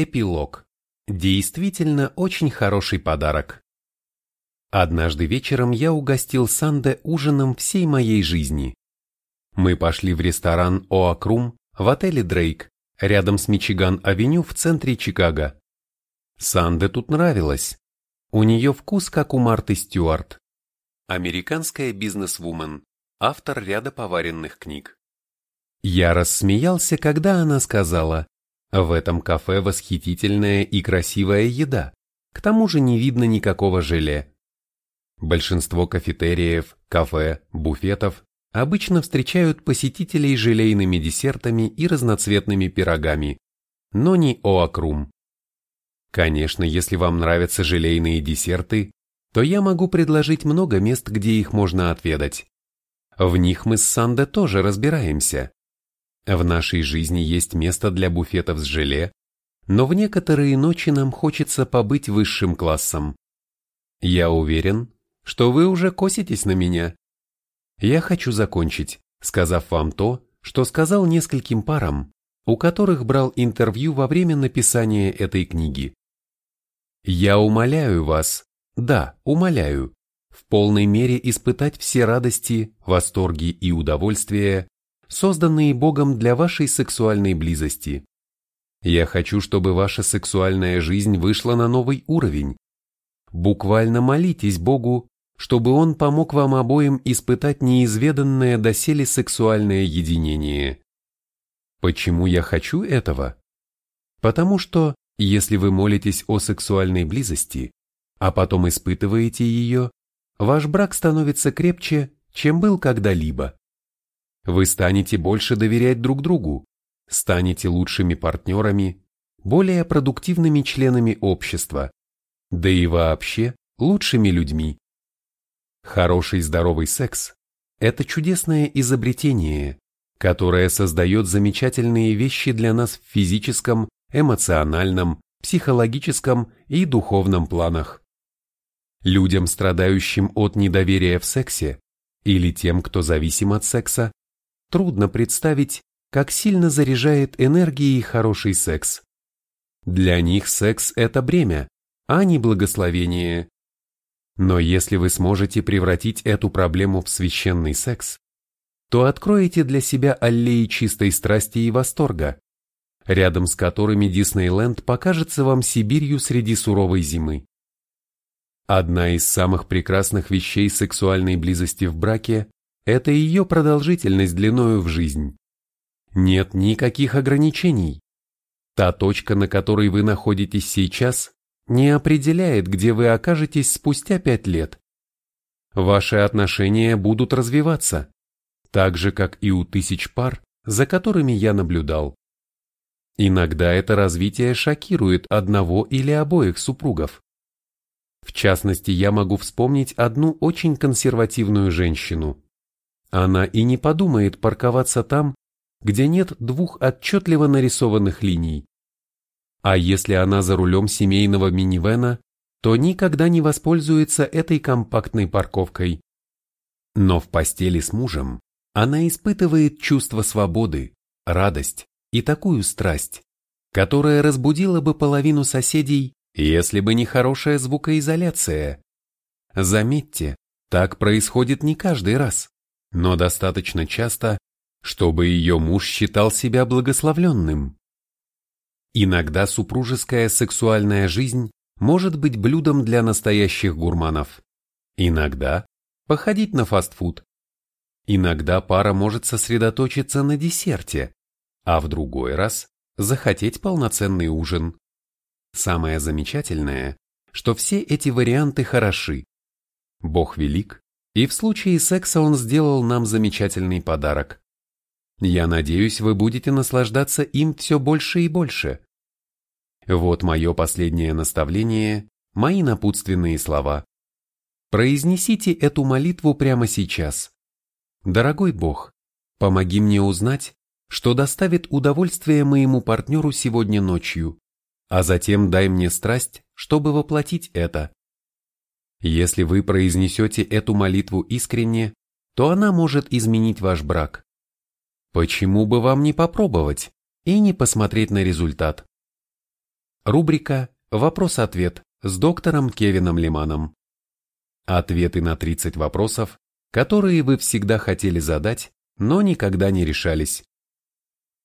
Эпилог. Действительно очень хороший подарок. Однажды вечером я угостил Санде ужином всей моей жизни. Мы пошли в ресторан Оакрум в отеле Дрейк, рядом с Мичиган-авеню в центре Чикаго. Санде тут нравилось. У нее вкус, как у Марты Стюарт. Американская бизнесвумен, автор ряда поваренных книг. Я рассмеялся, когда она сказала, в этом кафе восхитительная и красивая еда, к тому же не видно никакого желе. Большинство кафетериев, кафе, буфетов обычно встречают посетителей желейными десертами и разноцветными пирогами, но не оакрум. Конечно, если вам нравятся желейные десерты, то я могу предложить много мест, где их можно отведать. В них мы с Санде тоже разбираемся. В нашей жизни есть место для буфетов с желе, но в некоторые ночи нам хочется побыть высшим классом. Я уверен, что вы уже коситесь на меня. Я хочу закончить, сказав вам то, что сказал нескольким парам, у которых брал интервью во время написания этой книги. Я умоляю вас, да, умоляю, в полной мере испытать все радости, восторги и удовольствия, созданные Богом для вашей сексуальной близости. Я хочу, чтобы ваша сексуальная жизнь вышла на новый уровень. Буквально молитесь Богу чтобы он помог вам обоим испытать неизведанное доселе сексуальное единение. Почему я хочу этого? Потому что, если вы молитесь о сексуальной близости, а потом испытываете ее, ваш брак становится крепче, чем был когда-либо. Вы станете больше доверять друг другу, станете лучшими партнерами, более продуктивными членами общества, да и вообще лучшими людьми. Хороший здоровый секс – это чудесное изобретение, которое создает замечательные вещи для нас в физическом, эмоциональном, психологическом и духовном планах. Людям, страдающим от недоверия в сексе, или тем, кто зависим от секса, трудно представить, как сильно заряжает энергией хороший секс. Для них секс – это бремя, а не благословение. Но если вы сможете превратить эту проблему в священный секс, то откроете для себя аллеи чистой страсти и восторга, рядом с которыми Диснейленд покажется вам Сибирью среди суровой зимы. Одна из самых прекрасных вещей сексуальной близости в браке – это ее продолжительность длиною в жизнь. Нет никаких ограничений. Та точка, на которой вы находитесь сейчас, не определяет, где вы окажетесь спустя пять лет. Ваши отношения будут развиваться, так же, как и у тысяч пар, за которыми я наблюдал. Иногда это развитие шокирует одного или обоих супругов. В частности, я могу вспомнить одну очень консервативную женщину. Она и не подумает парковаться там, где нет двух отчетливо нарисованных линий. А если она за рулем семейного минивэна, то никогда не воспользуется этой компактной парковкой. Но в постели с мужем она испытывает чувство свободы, радость и такую страсть, которая разбудила бы половину соседей, если бы не хорошая звукоизоляция. Заметьте, так происходит не каждый раз, но достаточно часто, чтобы ее муж считал себя благословленным. Иногда супружеская сексуальная жизнь может быть блюдом для настоящих гурманов. Иногда походить на фастфуд. Иногда пара может сосредоточиться на десерте, а в другой раз захотеть полноценный ужин. Самое замечательное, что все эти варианты хороши. Бог велик, и в случае секса он сделал нам замечательный подарок. Я надеюсь, вы будете наслаждаться им все больше и больше. Вот мое последнее наставление, мои напутственные слова. Произнесите эту молитву прямо сейчас. Дорогой Бог, помоги мне узнать, что доставит удовольствие моему партнеру сегодня ночью, а затем дай мне страсть, чтобы воплотить это. Если вы произнесете эту молитву искренне, то она может изменить ваш брак. Почему бы вам не попробовать и не посмотреть на результат? Рубрика «Вопрос-ответ» с доктором Кевином Лиманом. Ответы на 30 вопросов, которые вы всегда хотели задать, но никогда не решались.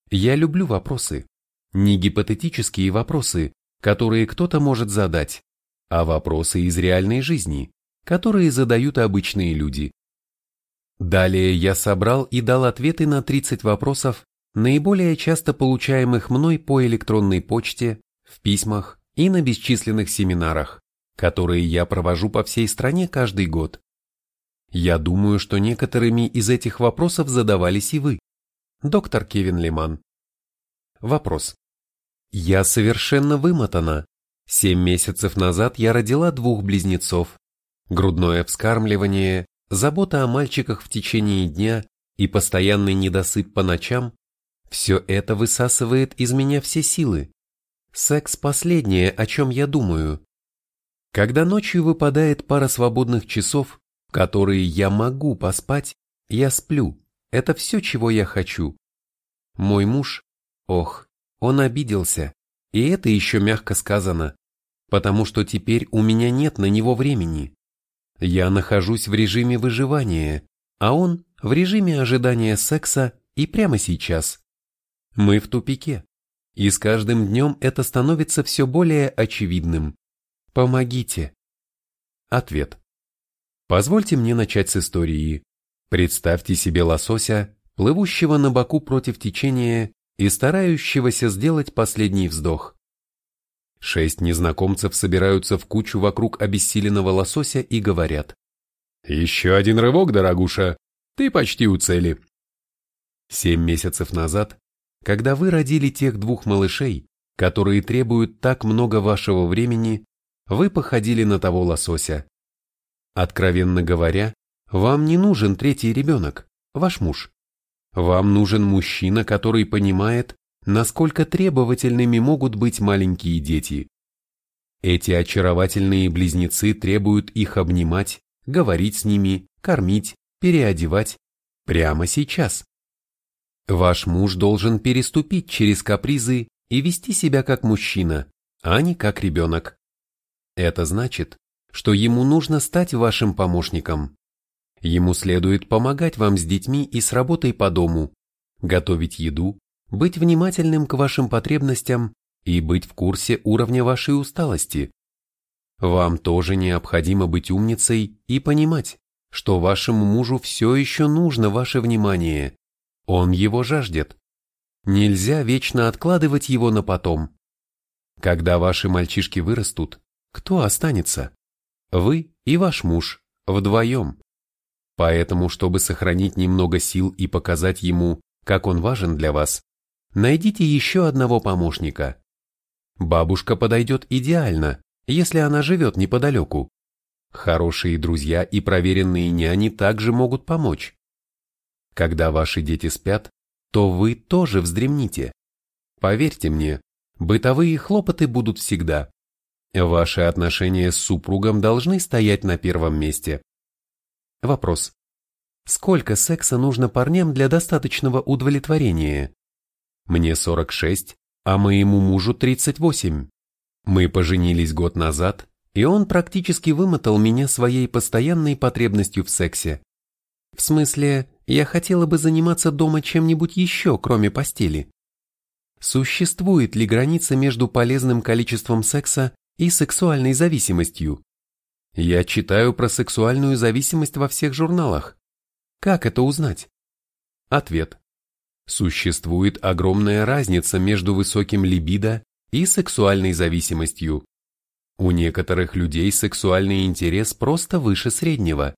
Я люблю вопросы. Не гипотетические вопросы, которые кто-то может задать, а вопросы из реальной жизни, которые задают обычные люди. Далее я собрал и дал ответы на 30 вопросов, наиболее часто получаемых мной по электронной почте, в письмах и на бесчисленных семинарах, которые я провожу по всей стране каждый год. Я думаю, что некоторыми из этих вопросов задавались и вы. Доктор Кевин Лиман. Вопрос. Я совершенно вымотана. Семь месяцев назад я родила двух близнецов. Грудное вскармливание, забота о мальчиках в течение дня и постоянный недосып по ночам – все это высасывает из меня все силы. Секс – последнее, о чем я думаю. Когда ночью выпадает пара свободных часов, которые я могу поспать, я сплю. Это все, чего я хочу. Мой муж, ох, он обиделся, и это еще мягко сказано, потому что теперь у меня нет на него времени. Я нахожусь в режиме выживания, а он в режиме ожидания секса и прямо сейчас. Мы в тупике. И с каждым днем это становится все более очевидным. Помогите. Ответ. Позвольте мне начать с истории. Представьте себе лосося, плывущего на боку против течения и старающегося сделать последний вздох. Шесть незнакомцев собираются в кучу вокруг обессиленного лосося и говорят. «Еще один рывок, дорогуша, ты почти у цели». Семь месяцев назад когда вы родили тех двух малышей, которые требуют так много вашего времени, вы походили на того лосося. Откровенно говоря, вам не нужен третий ребенок, ваш муж. Вам нужен мужчина, который понимает, насколько требовательными могут быть маленькие дети. Эти очаровательные близнецы требуют их обнимать, говорить с ними, кормить, переодевать прямо сейчас. Ваш муж должен переступить через капризы и вести себя как мужчина, а не как ребенок. Это значит, что ему нужно стать вашим помощником. Ему следует помогать вам с детьми и с работой по дому, готовить еду, быть внимательным к вашим потребностям и быть в курсе уровня вашей усталости. Вам тоже необходимо быть умницей и понимать, что вашему мужу все еще нужно ваше внимание, он его жаждет. Нельзя вечно откладывать его на потом. Когда ваши мальчишки вырастут, кто останется? Вы и ваш муж, вдвоем. Поэтому, чтобы сохранить немного сил и показать ему, как он важен для вас, найдите еще одного помощника. Бабушка подойдет идеально, если она живет неподалеку. Хорошие друзья и проверенные няни также могут помочь. Когда ваши дети спят, то вы тоже вздремните. Поверьте мне, бытовые хлопоты будут всегда. Ваши отношения с супругом должны стоять на первом месте. Вопрос. Сколько секса нужно парням для достаточного удовлетворения? Мне 46, а моему мужу 38. Мы поженились год назад, и он практически вымотал меня своей постоянной потребностью в сексе. В смысле, я хотела бы заниматься дома чем-нибудь еще, кроме постели. Существует ли граница между полезным количеством секса и сексуальной зависимостью? Я читаю про сексуальную зависимость во всех журналах. Как это узнать? Ответ. Существует огромная разница между высоким либидо и сексуальной зависимостью. У некоторых людей сексуальный интерес просто выше среднего.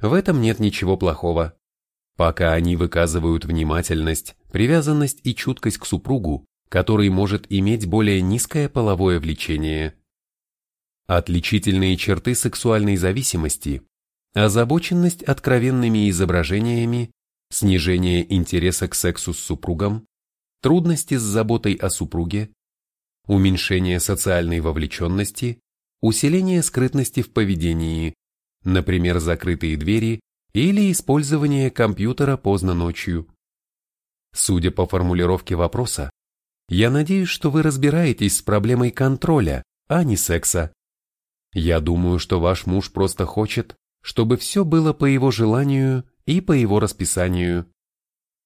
В этом нет ничего плохого. Пока они выказывают внимательность, привязанность и чуткость к супругу, который может иметь более низкое половое влечение. Отличительные черты сексуальной зависимости – озабоченность откровенными изображениями, снижение интереса к сексу с супругом, трудности с заботой о супруге, уменьшение социальной вовлеченности, усиление скрытности в поведении, например, закрытые двери или использование компьютера поздно ночью. Судя по формулировке вопроса, Я надеюсь, что вы разбираетесь с проблемой контроля, а не секса. Я думаю, что ваш муж просто хочет, чтобы все было по его желанию и по его расписанию.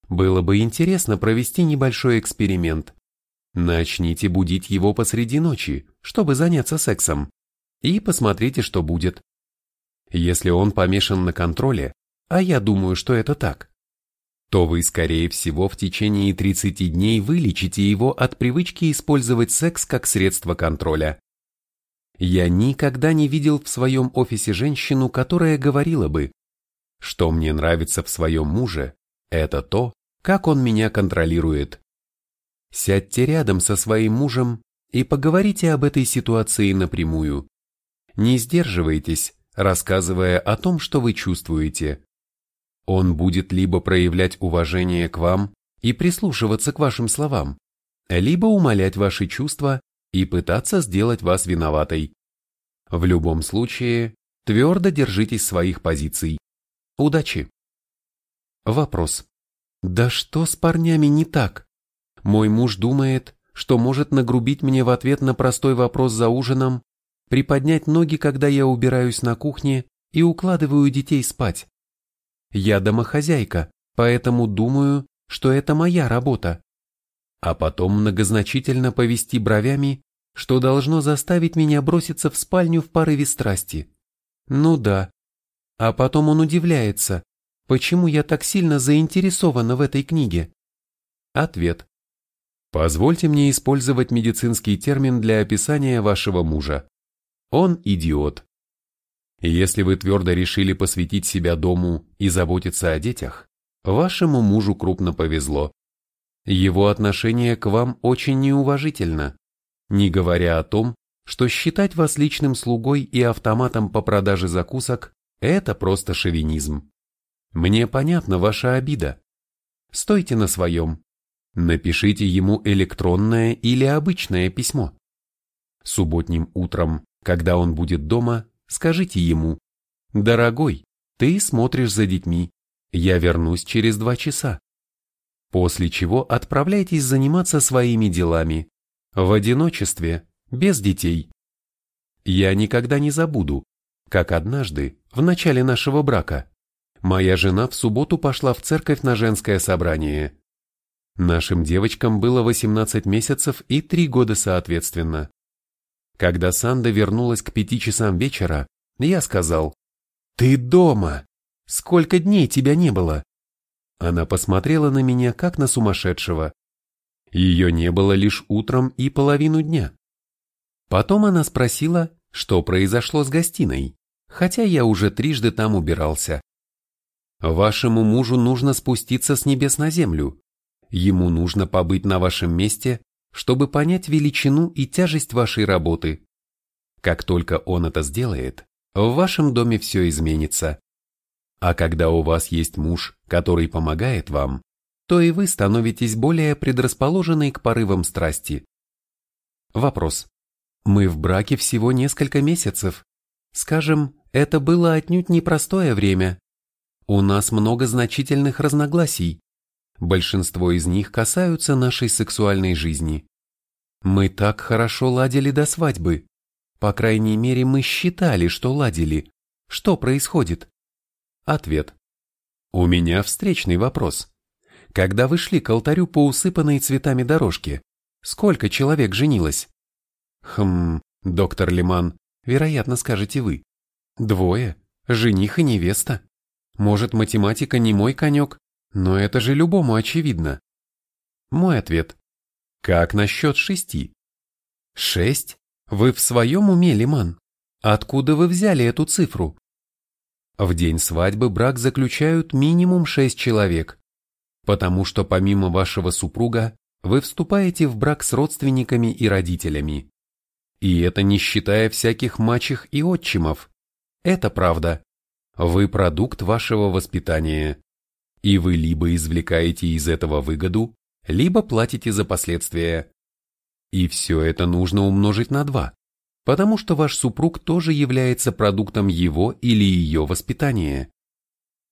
Было бы интересно провести небольшой эксперимент. Начните будить его посреди ночи, чтобы заняться сексом, и посмотрите, что будет. Если он помешан на контроле, а я думаю, что это так, то вы, скорее всего, в течение 30 дней вылечите его от привычки использовать секс как средство контроля. Я никогда не видел в своем офисе женщину, которая говорила бы, что мне нравится в своем муже, это то, как он меня контролирует. Сядьте рядом со своим мужем и поговорите об этой ситуации напрямую. Не сдерживайтесь, рассказывая о том, что вы чувствуете. Он будет либо проявлять уважение к вам и прислушиваться к вашим словам, либо умалять ваши чувства и пытаться сделать вас виноватой. В любом случае, твердо держитесь своих позиций. Удачи! Вопрос. Да что с парнями не так? Мой муж думает, что может нагрубить мне в ответ на простой вопрос за ужином, приподнять ноги, когда я убираюсь на кухне и укладываю детей спать. Я домохозяйка, поэтому думаю, что это моя работа. А потом многозначительно повести бровями, что должно заставить меня броситься в спальню в порыве страсти. Ну да. А потом он удивляется, почему я так сильно заинтересована в этой книге. Ответ. Позвольте мне использовать медицинский термин для описания вашего мужа. Он идиот. Если вы твердо решили посвятить себя дому и заботиться о детях, вашему мужу крупно повезло. Его отношение к вам очень неуважительно, не говоря о том, что считать вас личным слугой и автоматом по продаже закусок – это просто шовинизм. Мне понятна ваша обида. Стойте на своем. Напишите ему электронное или обычное письмо. Субботним утром, когда он будет дома, скажите ему, «Дорогой, ты смотришь за детьми, я вернусь через два часа». После чего отправляйтесь заниматься своими делами, в одиночестве, без детей. Я никогда не забуду, как однажды, в начале нашего брака, моя жена в субботу пошла в церковь на женское собрание. Нашим девочкам было 18 месяцев и 3 года соответственно. Когда Санда вернулась к пяти часам вечера, я сказал, «Ты дома! Сколько дней тебя не было?» Она посмотрела на меня, как на сумасшедшего. Ее не было лишь утром и половину дня. Потом она спросила, что произошло с гостиной, хотя я уже трижды там убирался. Вашему мужу нужно спуститься с небес на землю. Ему нужно побыть на вашем месте чтобы понять величину и тяжесть вашей работы. Как только он это сделает, в вашем доме все изменится. А когда у вас есть муж, который помогает вам, то и вы становитесь более предрасположенной к порывам страсти. Вопрос. Мы в браке всего несколько месяцев. Скажем, это было отнюдь непростое время. У нас много значительных разногласий, Большинство из них касаются нашей сексуальной жизни. Мы так хорошо ладили до свадьбы. По крайней мере, мы считали, что ладили. Что происходит? Ответ. У меня встречный вопрос. Когда вы шли к алтарю по усыпанной цветами дорожке, сколько человек женилось? Хм, доктор Лиман, вероятно, скажете вы. Двое, жених и невеста. Может, математика не мой конек, но это же любому очевидно. Мой ответ. Как насчет шести? Шесть? Вы в своем уме, Лиман? Откуда вы взяли эту цифру? В день свадьбы брак заключают минимум шесть человек, потому что помимо вашего супруга вы вступаете в брак с родственниками и родителями. И это не считая всяких мачех и отчимов. Это правда. Вы продукт вашего воспитания и вы либо извлекаете из этого выгоду, либо платите за последствия. И все это нужно умножить на два, потому что ваш супруг тоже является продуктом его или ее воспитания.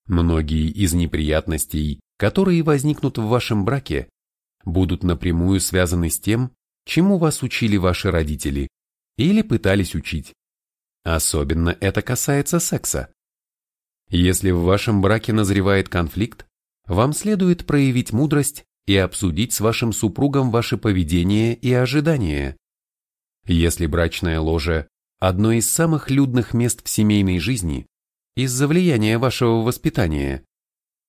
Многие из неприятностей, которые возникнут в вашем браке, будут напрямую связаны с тем, чему вас учили ваши родители или пытались учить. Особенно это касается секса. Если в вашем браке назревает конфликт, вам следует проявить мудрость и обсудить с вашим супругом ваше поведение и ожидания. Если брачное ложе – одно из самых людных мест в семейной жизни из-за влияния вашего воспитания,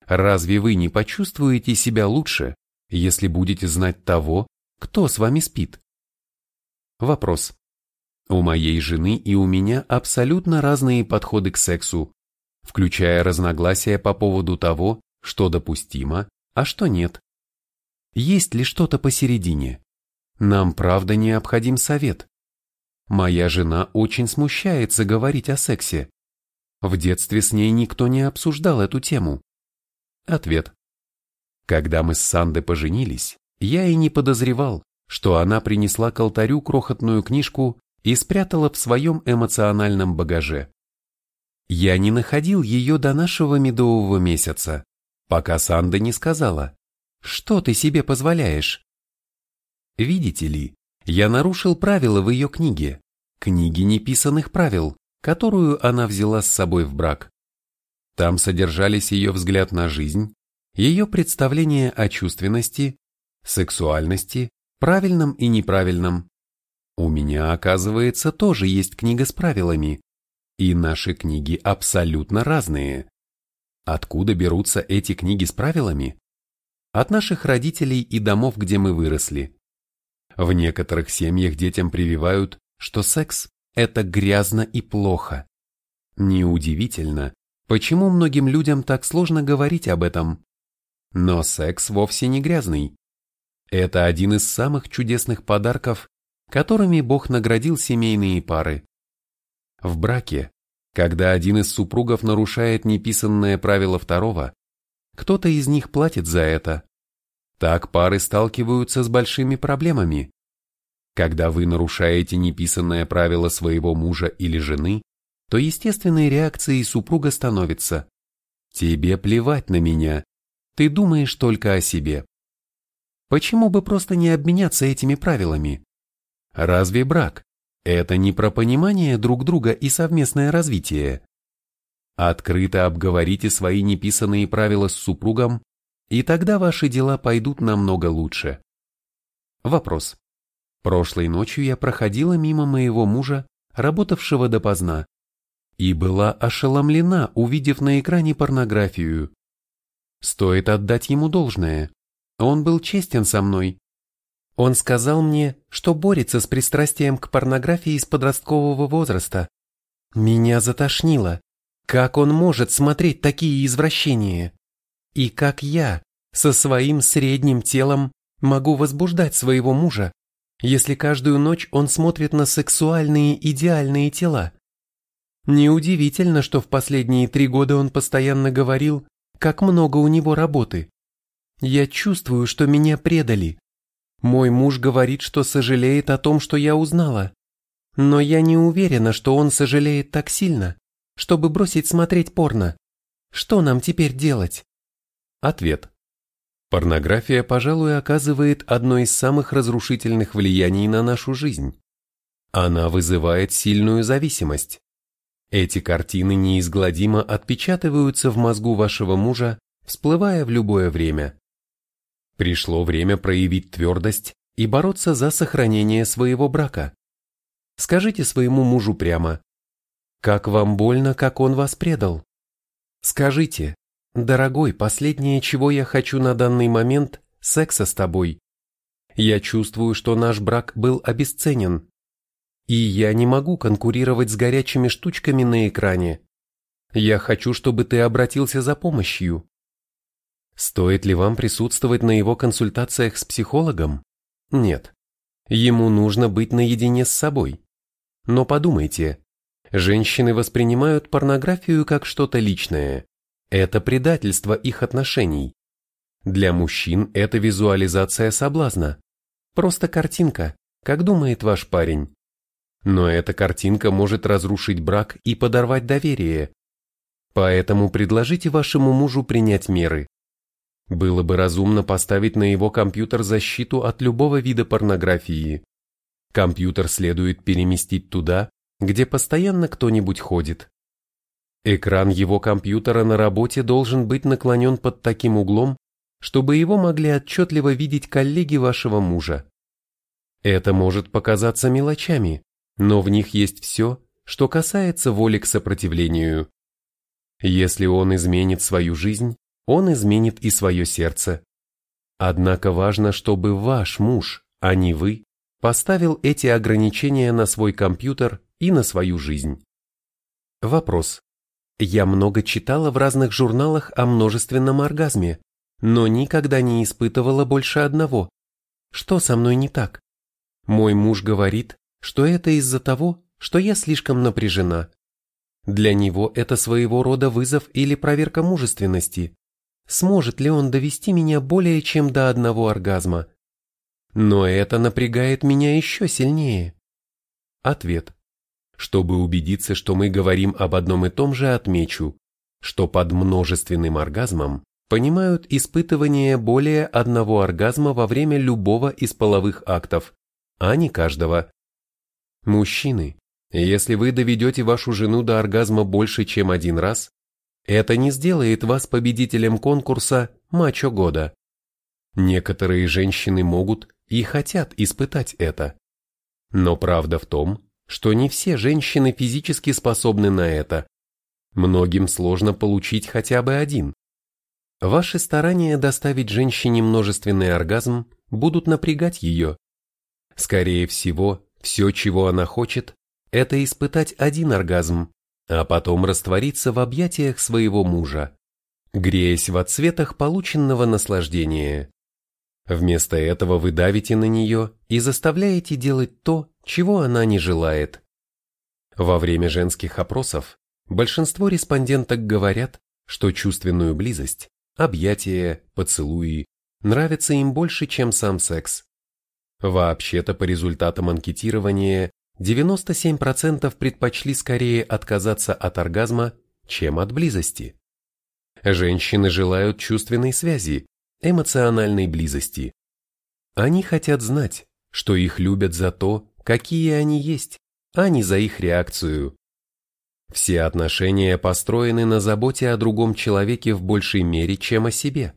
разве вы не почувствуете себя лучше, если будете знать того, кто с вами спит? Вопрос. У моей жены и у меня абсолютно разные подходы к сексу, включая разногласия по поводу того, что допустимо, а что нет. Есть ли что-то посередине? Нам правда необходим совет. Моя жена очень смущается говорить о сексе. В детстве с ней никто не обсуждал эту тему. Ответ. Когда мы с Сандой поженились, я и не подозревал, что она принесла к алтарю крохотную книжку и спрятала в своем эмоциональном багаже. Я не находил ее до нашего медового месяца, пока Санда не сказала, что ты себе позволяешь? Видите ли, я нарушил правила в ее книге, книге неписанных правил, которую она взяла с собой в брак. Там содержались ее взгляд на жизнь, ее представление о чувственности, сексуальности, правильном и неправильном. У меня, оказывается, тоже есть книга с правилами, и наши книги абсолютно разные. Откуда берутся эти книги с правилами? От наших родителей и домов, где мы выросли. В некоторых семьях детям прививают, что секс – это грязно и плохо. Неудивительно, почему многим людям так сложно говорить об этом. Но секс вовсе не грязный. Это один из самых чудесных подарков, которыми Бог наградил семейные пары. В браке, когда один из супругов нарушает неписанное правило второго, кто-то из них платит за это. Так пары сталкиваются с большими проблемами. Когда вы нарушаете неписанное правило своего мужа или жены, то естественной реакцией супруга становится «Тебе плевать на меня, ты думаешь только о себе». Почему бы просто не обменяться этими правилами? Разве брак – это не про понимание друг друга и совместное развитие? Открыто обговорите свои неписанные правила с супругом, и тогда ваши дела пойдут намного лучше. Вопрос. Прошлой ночью я проходила мимо моего мужа, работавшего допоздна, и была ошеломлена, увидев на экране порнографию. Стоит отдать ему должное. Он был честен со мной. Он сказал мне, что борется с пристрастием к порнографии с подросткового возраста. Меня затошнило. Как он может смотреть такие извращения? И как я, со своим средним телом, могу возбуждать своего мужа, если каждую ночь он смотрит на сексуальные идеальные тела? Неудивительно, что в последние три года он постоянно говорил, как много у него работы. Я чувствую, что меня предали. Мой муж говорит, что сожалеет о том, что я узнала. Но я не уверена, что он сожалеет так сильно чтобы бросить смотреть порно. Что нам теперь делать? Ответ. Порнография, пожалуй, оказывает одно из самых разрушительных влияний на нашу жизнь. Она вызывает сильную зависимость. Эти картины неизгладимо отпечатываются в мозгу вашего мужа, всплывая в любое время. Пришло время проявить твердость и бороться за сохранение своего брака. Скажите своему мужу прямо, как вам больно, как он вас предал? Скажите, дорогой, последнее, чего я хочу на данный момент, секса с тобой. Я чувствую, что наш брак был обесценен. И я не могу конкурировать с горячими штучками на экране. Я хочу, чтобы ты обратился за помощью. Стоит ли вам присутствовать на его консультациях с психологом? Нет. Ему нужно быть наедине с собой. Но подумайте, Женщины воспринимают порнографию как что-то личное. Это предательство их отношений. Для мужчин это визуализация соблазна. Просто картинка, как думает ваш парень. Но эта картинка может разрушить брак и подорвать доверие. Поэтому предложите вашему мужу принять меры. Было бы разумно поставить на его компьютер защиту от любого вида порнографии. Компьютер следует переместить туда, где постоянно кто-нибудь ходит. Экран его компьютера на работе должен быть наклонен под таким углом, чтобы его могли отчетливо видеть коллеги вашего мужа. Это может показаться мелочами, но в них есть все, что касается воли к сопротивлению. Если он изменит свою жизнь, он изменит и свое сердце. Однако важно, чтобы ваш муж, а не вы, поставил эти ограничения на свой компьютер и на свою жизнь. Вопрос. Я много читала в разных журналах о множественном оргазме, но никогда не испытывала больше одного. Что со мной не так? Мой муж говорит, что это из-за того, что я слишком напряжена. Для него это своего рода вызов или проверка мужественности. Сможет ли он довести меня более чем до одного оргазма? Но это напрягает меня еще сильнее. Ответ. Чтобы убедиться, что мы говорим об одном и том же, отмечу, что под множественным оргазмом понимают испытывание более одного оргазма во время любого из половых актов, а не каждого. Мужчины, если вы доведете вашу жену до оргазма больше, чем один раз, это не сделает вас победителем конкурса «Мачо года». Некоторые женщины могут и хотят испытать это. Но правда в том, что не все женщины физически способны на это. Многим сложно получить хотя бы один. Ваши старания доставить женщине множественный оргазм будут напрягать ее. Скорее всего, все, чего она хочет, это испытать один оргазм, а потом раствориться в объятиях своего мужа, греясь в отсветах полученного наслаждения. Вместо этого вы давите на нее и заставляете делать то, чего она не желает. Во время женских опросов большинство респонденток говорят, что чувственную близость, объятия, поцелуи нравятся им больше, чем сам секс. Вообще-то по результатам анкетирования 97% предпочли скорее отказаться от оргазма, чем от близости. Женщины желают чувственной связи, эмоциональной близости. Они хотят знать, что их любят за то, какие они есть, а не за их реакцию. Все отношения построены на заботе о другом человеке в большей мере, чем о себе.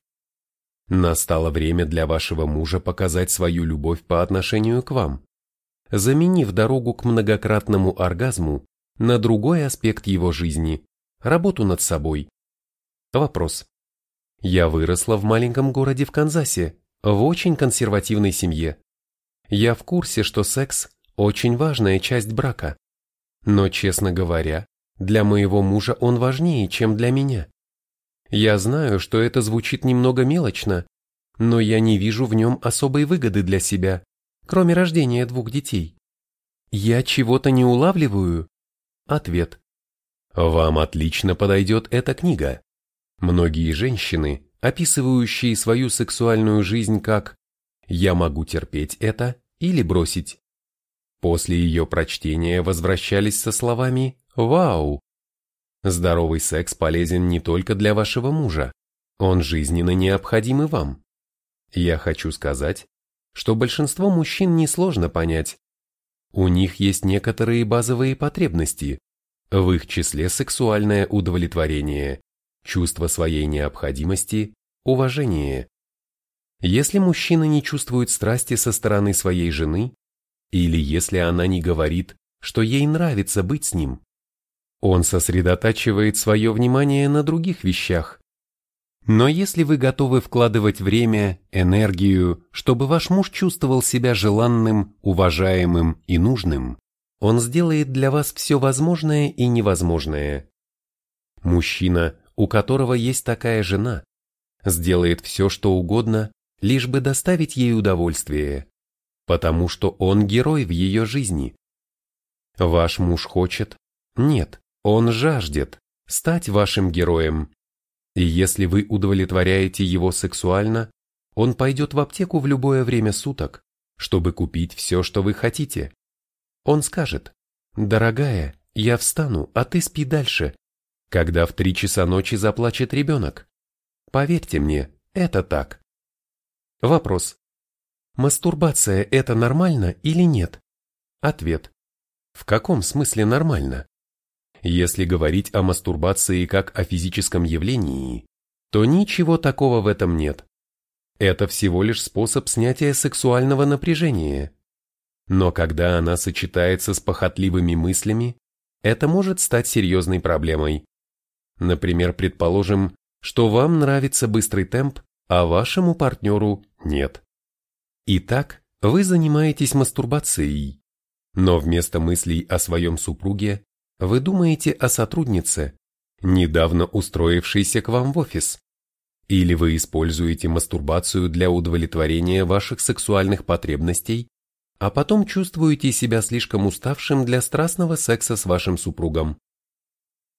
Настало время для вашего мужа показать свою любовь по отношению к вам, заменив дорогу к многократному оргазму на другой аспект его жизни – работу над собой. Вопрос. Я выросла в маленьком городе в Канзасе, в очень консервативной семье. Я в курсе, что секс очень важная часть брака. Но, честно говоря, для моего мужа он важнее, чем для меня. Я знаю, что это звучит немного мелочно, но я не вижу в нем особой выгоды для себя, кроме рождения двух детей. Я чего-то не улавливаю? Ответ. Вам отлично подойдет эта книга. Многие женщины, описывающие свою сексуальную жизнь как «я могу терпеть это» или бросить, После ее прочтения возвращались со словами «Вау!». Здоровый секс полезен не только для вашего мужа, он жизненно необходим и вам. Я хочу сказать, что большинство мужчин несложно понять. У них есть некоторые базовые потребности, в их числе сексуальное удовлетворение, чувство своей необходимости, уважение. Если мужчина не чувствует страсти со стороны своей жены, или если она не говорит, что ей нравится быть с ним. Он сосредотачивает свое внимание на других вещах. Но если вы готовы вкладывать время, энергию, чтобы ваш муж чувствовал себя желанным, уважаемым и нужным, он сделает для вас все возможное и невозможное. Мужчина, у которого есть такая жена, сделает все, что угодно, лишь бы доставить ей удовольствие потому что он герой в ее жизни. Ваш муж хочет, нет, он жаждет стать вашим героем. И если вы удовлетворяете его сексуально, он пойдет в аптеку в любое время суток, чтобы купить все, что вы хотите. Он скажет, «Дорогая, я встану, а ты спи дальше», когда в три часа ночи заплачет ребенок. Поверьте мне, Это так. Вопрос. Мастурбация – это нормально или нет? Ответ. В каком смысле нормально? Если говорить о мастурбации как о физическом явлении, то ничего такого в этом нет. Это всего лишь способ снятия сексуального напряжения. Но когда она сочетается с похотливыми мыслями, это может стать серьезной проблемой. Например, предположим, что вам нравится быстрый темп, а вашему партнеру нет. Итак, вы занимаетесь мастурбацией, но вместо мыслей о своем супруге вы думаете о сотруднице, недавно устроившейся к вам в офис. Или вы используете мастурбацию для удовлетворения ваших сексуальных потребностей, а потом чувствуете себя слишком уставшим для страстного секса с вашим супругом.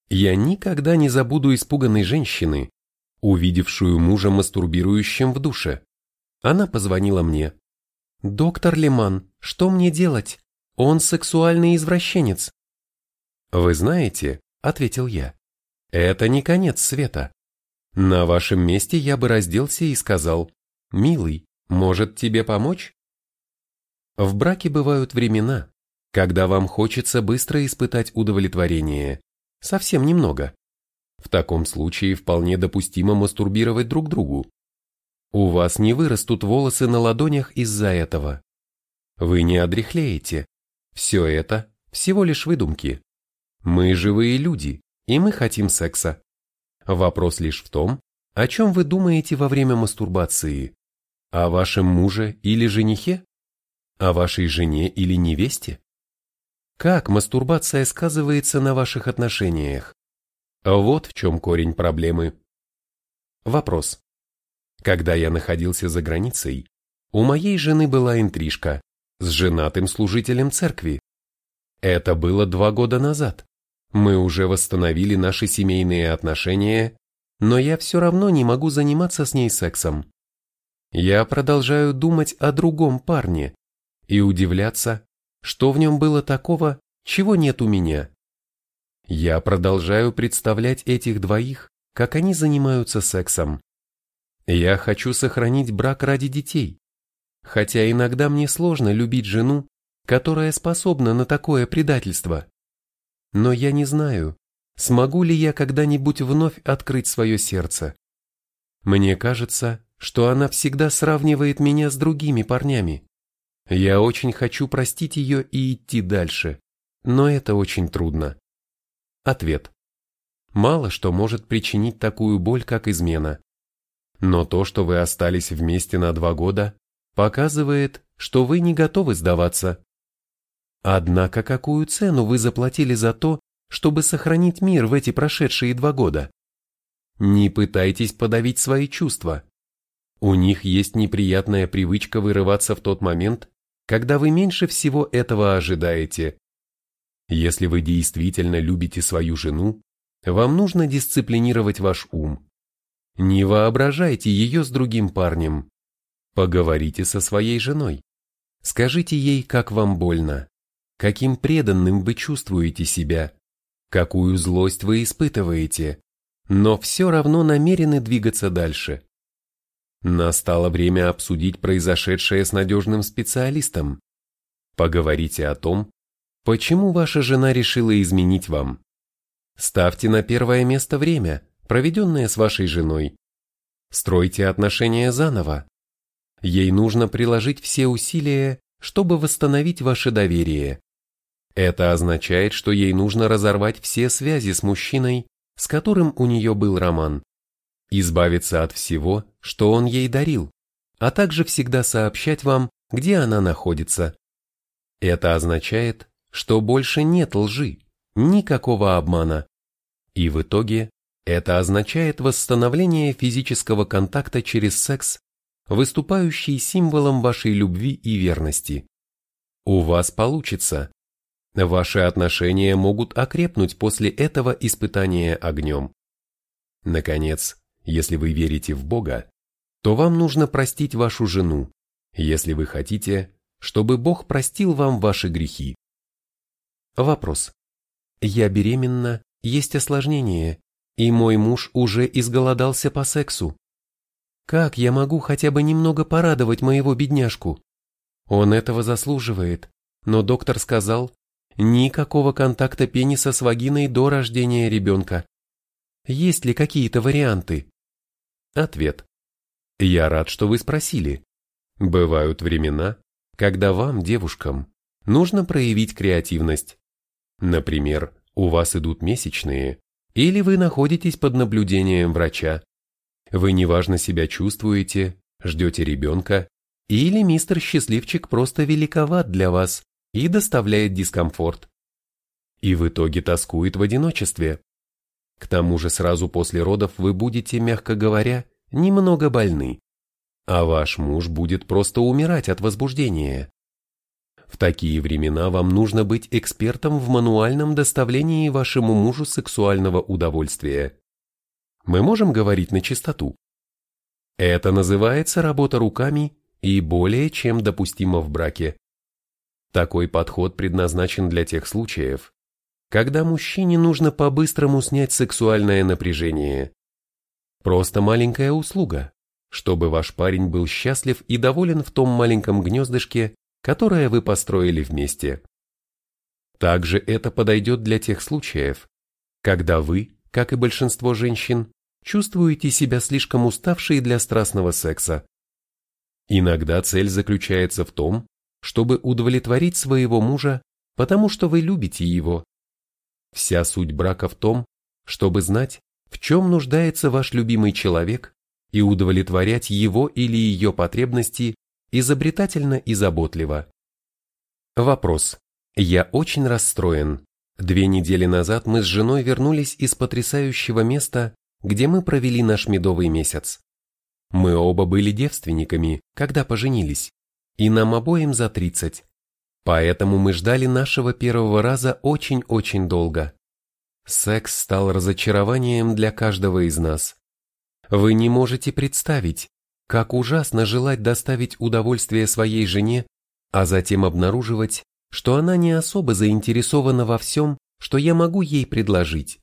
Я никогда не забуду испуганной женщины, увидевшую мужа мастурбирующим в душе. Она позвонила мне. «Доктор Лиман, что мне делать? Он сексуальный извращенец». «Вы знаете», — ответил я, — «это не конец света. На вашем месте я бы разделся и сказал, «Милый, может тебе помочь?» В браке бывают времена, когда вам хочется быстро испытать удовлетворение, совсем немного. В таком случае вполне допустимо мастурбировать друг другу. У вас не вырастут волосы на ладонях из-за этого. Вы не одряхлеете. Все это всего лишь выдумки. Мы живые люди, и мы хотим секса. Вопрос лишь в том, о чем вы думаете во время мастурбации. О вашем муже или женихе? О вашей жене или невесте? Как мастурбация сказывается на ваших отношениях? Вот в чем корень проблемы. Вопрос. Когда я находился за границей, у моей жены была интрижка с женатым служителем церкви. Это было два года назад. Мы уже восстановили наши семейные отношения, но я все равно не могу заниматься с ней сексом. Я продолжаю думать о другом парне и удивляться, что в нем было такого, чего нет у меня. Я продолжаю представлять этих двоих, как они занимаются сексом. Я хочу сохранить брак ради детей, хотя иногда мне сложно любить жену, которая способна на такое предательство. Но я не знаю, смогу ли я когда-нибудь вновь открыть свое сердце. Мне кажется, что она всегда сравнивает меня с другими парнями. Я очень хочу простить ее и идти дальше, но это очень трудно. Ответ. Мало что может причинить такую боль, как измена. Но то, что вы остались вместе на два года, показывает, что вы не готовы сдаваться. Однако какую цену вы заплатили за то, чтобы сохранить мир в эти прошедшие два года? Не пытайтесь подавить свои чувства. У них есть неприятная привычка вырываться в тот момент, когда вы меньше всего этого ожидаете. Если вы действительно любите свою жену, вам нужно дисциплинировать ваш ум. Не воображайте ее с другим парнем. Поговорите со своей женой. Скажите ей, как вам больно, каким преданным вы чувствуете себя, какую злость вы испытываете, но все равно намерены двигаться дальше. Настало время обсудить произошедшее с надежным специалистом. Поговорите о том, почему ваша жена решила изменить вам. Ставьте на первое место время, проведенное с вашей женой. Стройте отношения заново. Ей нужно приложить все усилия, чтобы восстановить ваше доверие. Это означает, что ей нужно разорвать все связи с мужчиной, с которым у нее был роман. Избавиться от всего, что он ей дарил, а также всегда сообщать вам, где она находится. Это означает, что больше нет лжи, никакого обмана. И в итоге это означает восстановление физического контакта через секс, выступающий символом вашей любви и верности. У вас получится. Ваши отношения могут окрепнуть после этого испытания огнем. Наконец, если вы верите в Бога, то вам нужно простить вашу жену, если вы хотите, чтобы Бог простил вам ваши грехи. Вопрос. Я беременна, есть осложнение, и мой муж уже изголодался по сексу. Как я могу хотя бы немного порадовать моего бедняжку? Он этого заслуживает, но доктор сказал, никакого контакта пениса с вагиной до рождения ребенка. Есть ли какие-то варианты? Ответ. Я рад, что вы спросили. Бывают времена, когда вам, девушкам, нужно проявить креативность. Например, у вас идут месячные, или вы находитесь под наблюдением врача. Вы неважно себя чувствуете, ждете ребенка, или мистер Счастливчик просто великоват для вас и доставляет дискомфорт. И в итоге тоскует в одиночестве. К тому же сразу после родов вы будете, мягко говоря, немного больны, а ваш муж будет просто умирать от возбуждения. В такие времена вам нужно быть экспертом в мануальном доставлении вашему мужу сексуального удовольствия. Мы можем говорить на чистоту. Это называется работа руками и более чем допустимо в браке. Такой подход предназначен для тех случаев, когда мужчине нужно по-быстрому снять сексуальное напряжение. Просто маленькая услуга, чтобы ваш парень был счастлив и доволен в том маленьком гнездышке, которое вы построили вместе. Также это подойдет для тех случаев, когда вы, как и большинство женщин, чувствуете себя слишком уставшей для страстного секса. Иногда цель заключается в том, чтобы удовлетворить своего мужа, потому что вы любите его. Вся суть брака в том, чтобы знать, в чем нуждается ваш любимый человек и удовлетворять его или ее потребности изобретательно и заботливо. Вопрос. Я очень расстроен. Две недели назад мы с женой вернулись из потрясающего места, где мы провели наш медовый месяц. Мы оба были девственниками, когда поженились, и нам обоим за 30. Поэтому мы ждали нашего первого раза очень-очень долго. Секс стал разочарованием для каждого из нас. Вы не можете представить, как ужасно желать доставить удовольствие своей жене, а затем обнаруживать, что она не особо заинтересована во всем, что я могу ей предложить.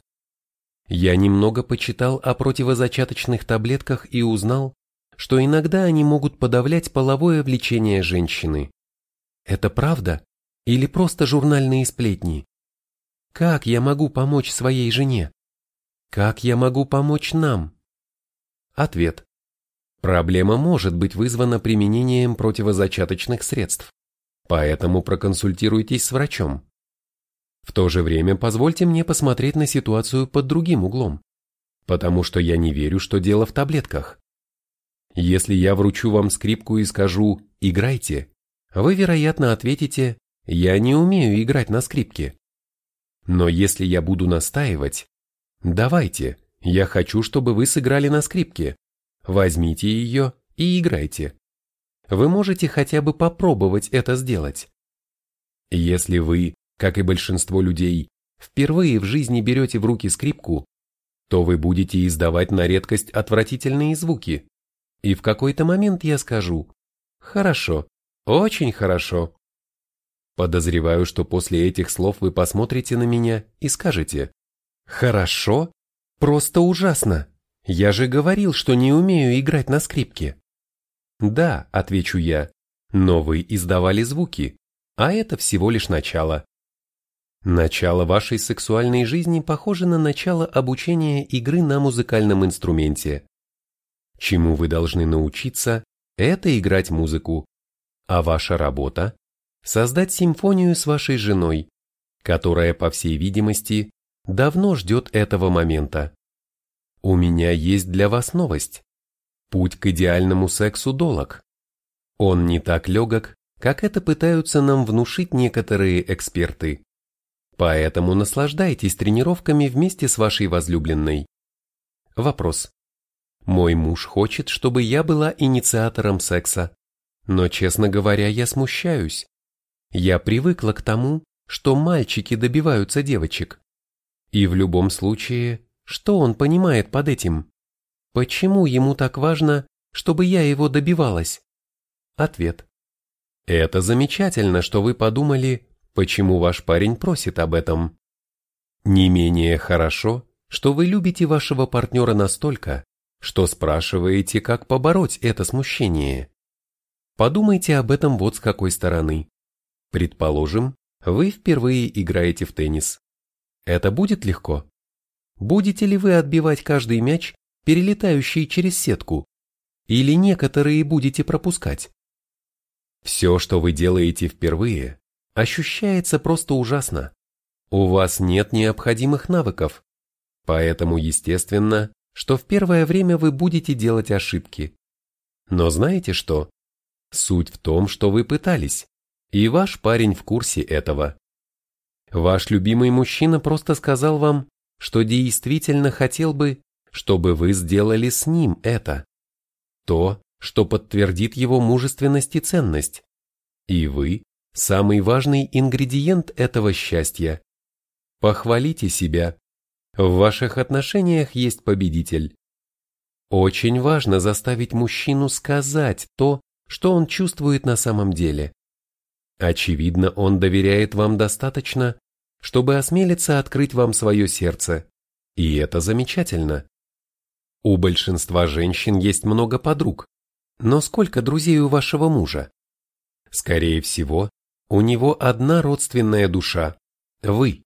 Я немного почитал о противозачаточных таблетках и узнал, что иногда они могут подавлять половое влечение женщины. Это правда или просто журнальные сплетни? Как я могу помочь своей жене? Как я могу помочь нам? Ответ. Проблема может быть вызвана применением противозачаточных средств, поэтому проконсультируйтесь с врачом. В то же время позвольте мне посмотреть на ситуацию под другим углом, потому что я не верю, что дело в таблетках. Если я вручу вам скрипку и скажу «играйте», вы, вероятно, ответите «я не умею играть на скрипке». Но если я буду настаивать «давайте, я хочу, чтобы вы сыграли на скрипке», Возьмите ее и играйте. Вы можете хотя бы попробовать это сделать. Если вы, как и большинство людей, впервые в жизни берете в руки скрипку, то вы будете издавать на редкость отвратительные звуки. И в какой-то момент я скажу «Хорошо, очень хорошо». Подозреваю, что после этих слов вы посмотрите на меня и скажете «Хорошо? Просто ужасно!» Я же говорил, что не умею играть на скрипке. Да, отвечу я, но вы издавали звуки, а это всего лишь начало. Начало вашей сексуальной жизни похоже на начало обучения игры на музыкальном инструменте. Чему вы должны научиться, это играть музыку, а ваша работа – создать симфонию с вашей женой, которая, по всей видимости, давно ждет этого момента. У меня есть для вас новость. Путь к идеальному сексу долог. Он не так легок, как это пытаются нам внушить некоторые эксперты. Поэтому наслаждайтесь тренировками вместе с вашей возлюбленной. Вопрос. Мой муж хочет, чтобы я была инициатором секса. Но, честно говоря, я смущаюсь. Я привыкла к тому, что мальчики добиваются девочек. И в любом случае, что он понимает под этим? Почему ему так важно, чтобы я его добивалась? Ответ. Это замечательно, что вы подумали, почему ваш парень просит об этом. Не менее хорошо, что вы любите вашего партнера настолько, что спрашиваете, как побороть это смущение. Подумайте об этом вот с какой стороны. Предположим, вы впервые играете в теннис. Это будет легко? Будете ли вы отбивать каждый мяч, перелетающий через сетку? Или некоторые будете пропускать? Все, что вы делаете впервые, ощущается просто ужасно. У вас нет необходимых навыков. Поэтому естественно, что в первое время вы будете делать ошибки. Но знаете что? Суть в том, что вы пытались, и ваш парень в курсе этого. Ваш любимый мужчина просто сказал вам, что действительно хотел бы, чтобы вы сделали с ним это. То, что подтвердит его мужественность и ценность. И вы – самый важный ингредиент этого счастья. Похвалите себя. В ваших отношениях есть победитель. Очень важно заставить мужчину сказать то, что он чувствует на самом деле. Очевидно, он доверяет вам достаточно, чтобы осмелиться открыть вам свое сердце. И это замечательно. У большинства женщин есть много подруг, но сколько друзей у вашего мужа? Скорее всего, у него одна родственная душа – вы.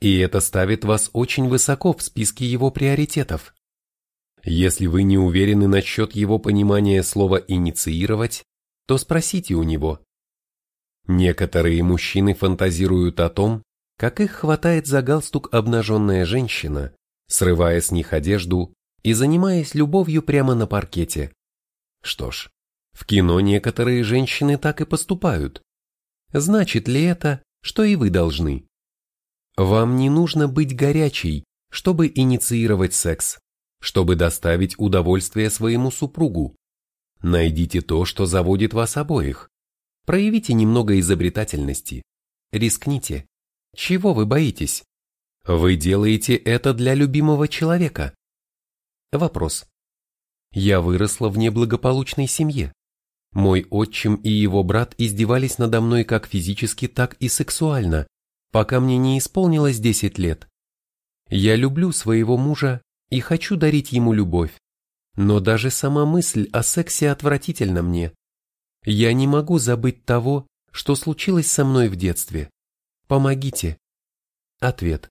И это ставит вас очень высоко в списке его приоритетов. Если вы не уверены насчет его понимания слова «инициировать», то спросите у него. Некоторые мужчины фантазируют о том, как их хватает за галстук обнаженная женщина, срывая с них одежду и занимаясь любовью прямо на паркете. Что ж, в кино некоторые женщины так и поступают. Значит ли это, что и вы должны? Вам не нужно быть горячей, чтобы инициировать секс, чтобы доставить удовольствие своему супругу. Найдите то, что заводит вас обоих. Проявите немного изобретательности. Рискните. Чего вы боитесь? Вы делаете это для любимого человека. Вопрос. Я выросла в неблагополучной семье. Мой отчим и его брат издевались надо мной как физически, так и сексуально, пока мне не исполнилось 10 лет. Я люблю своего мужа и хочу дарить ему любовь. Но даже сама мысль о сексе отвратительна мне. Я не могу забыть того, что случилось со мной в детстве. Помогите. Ответ.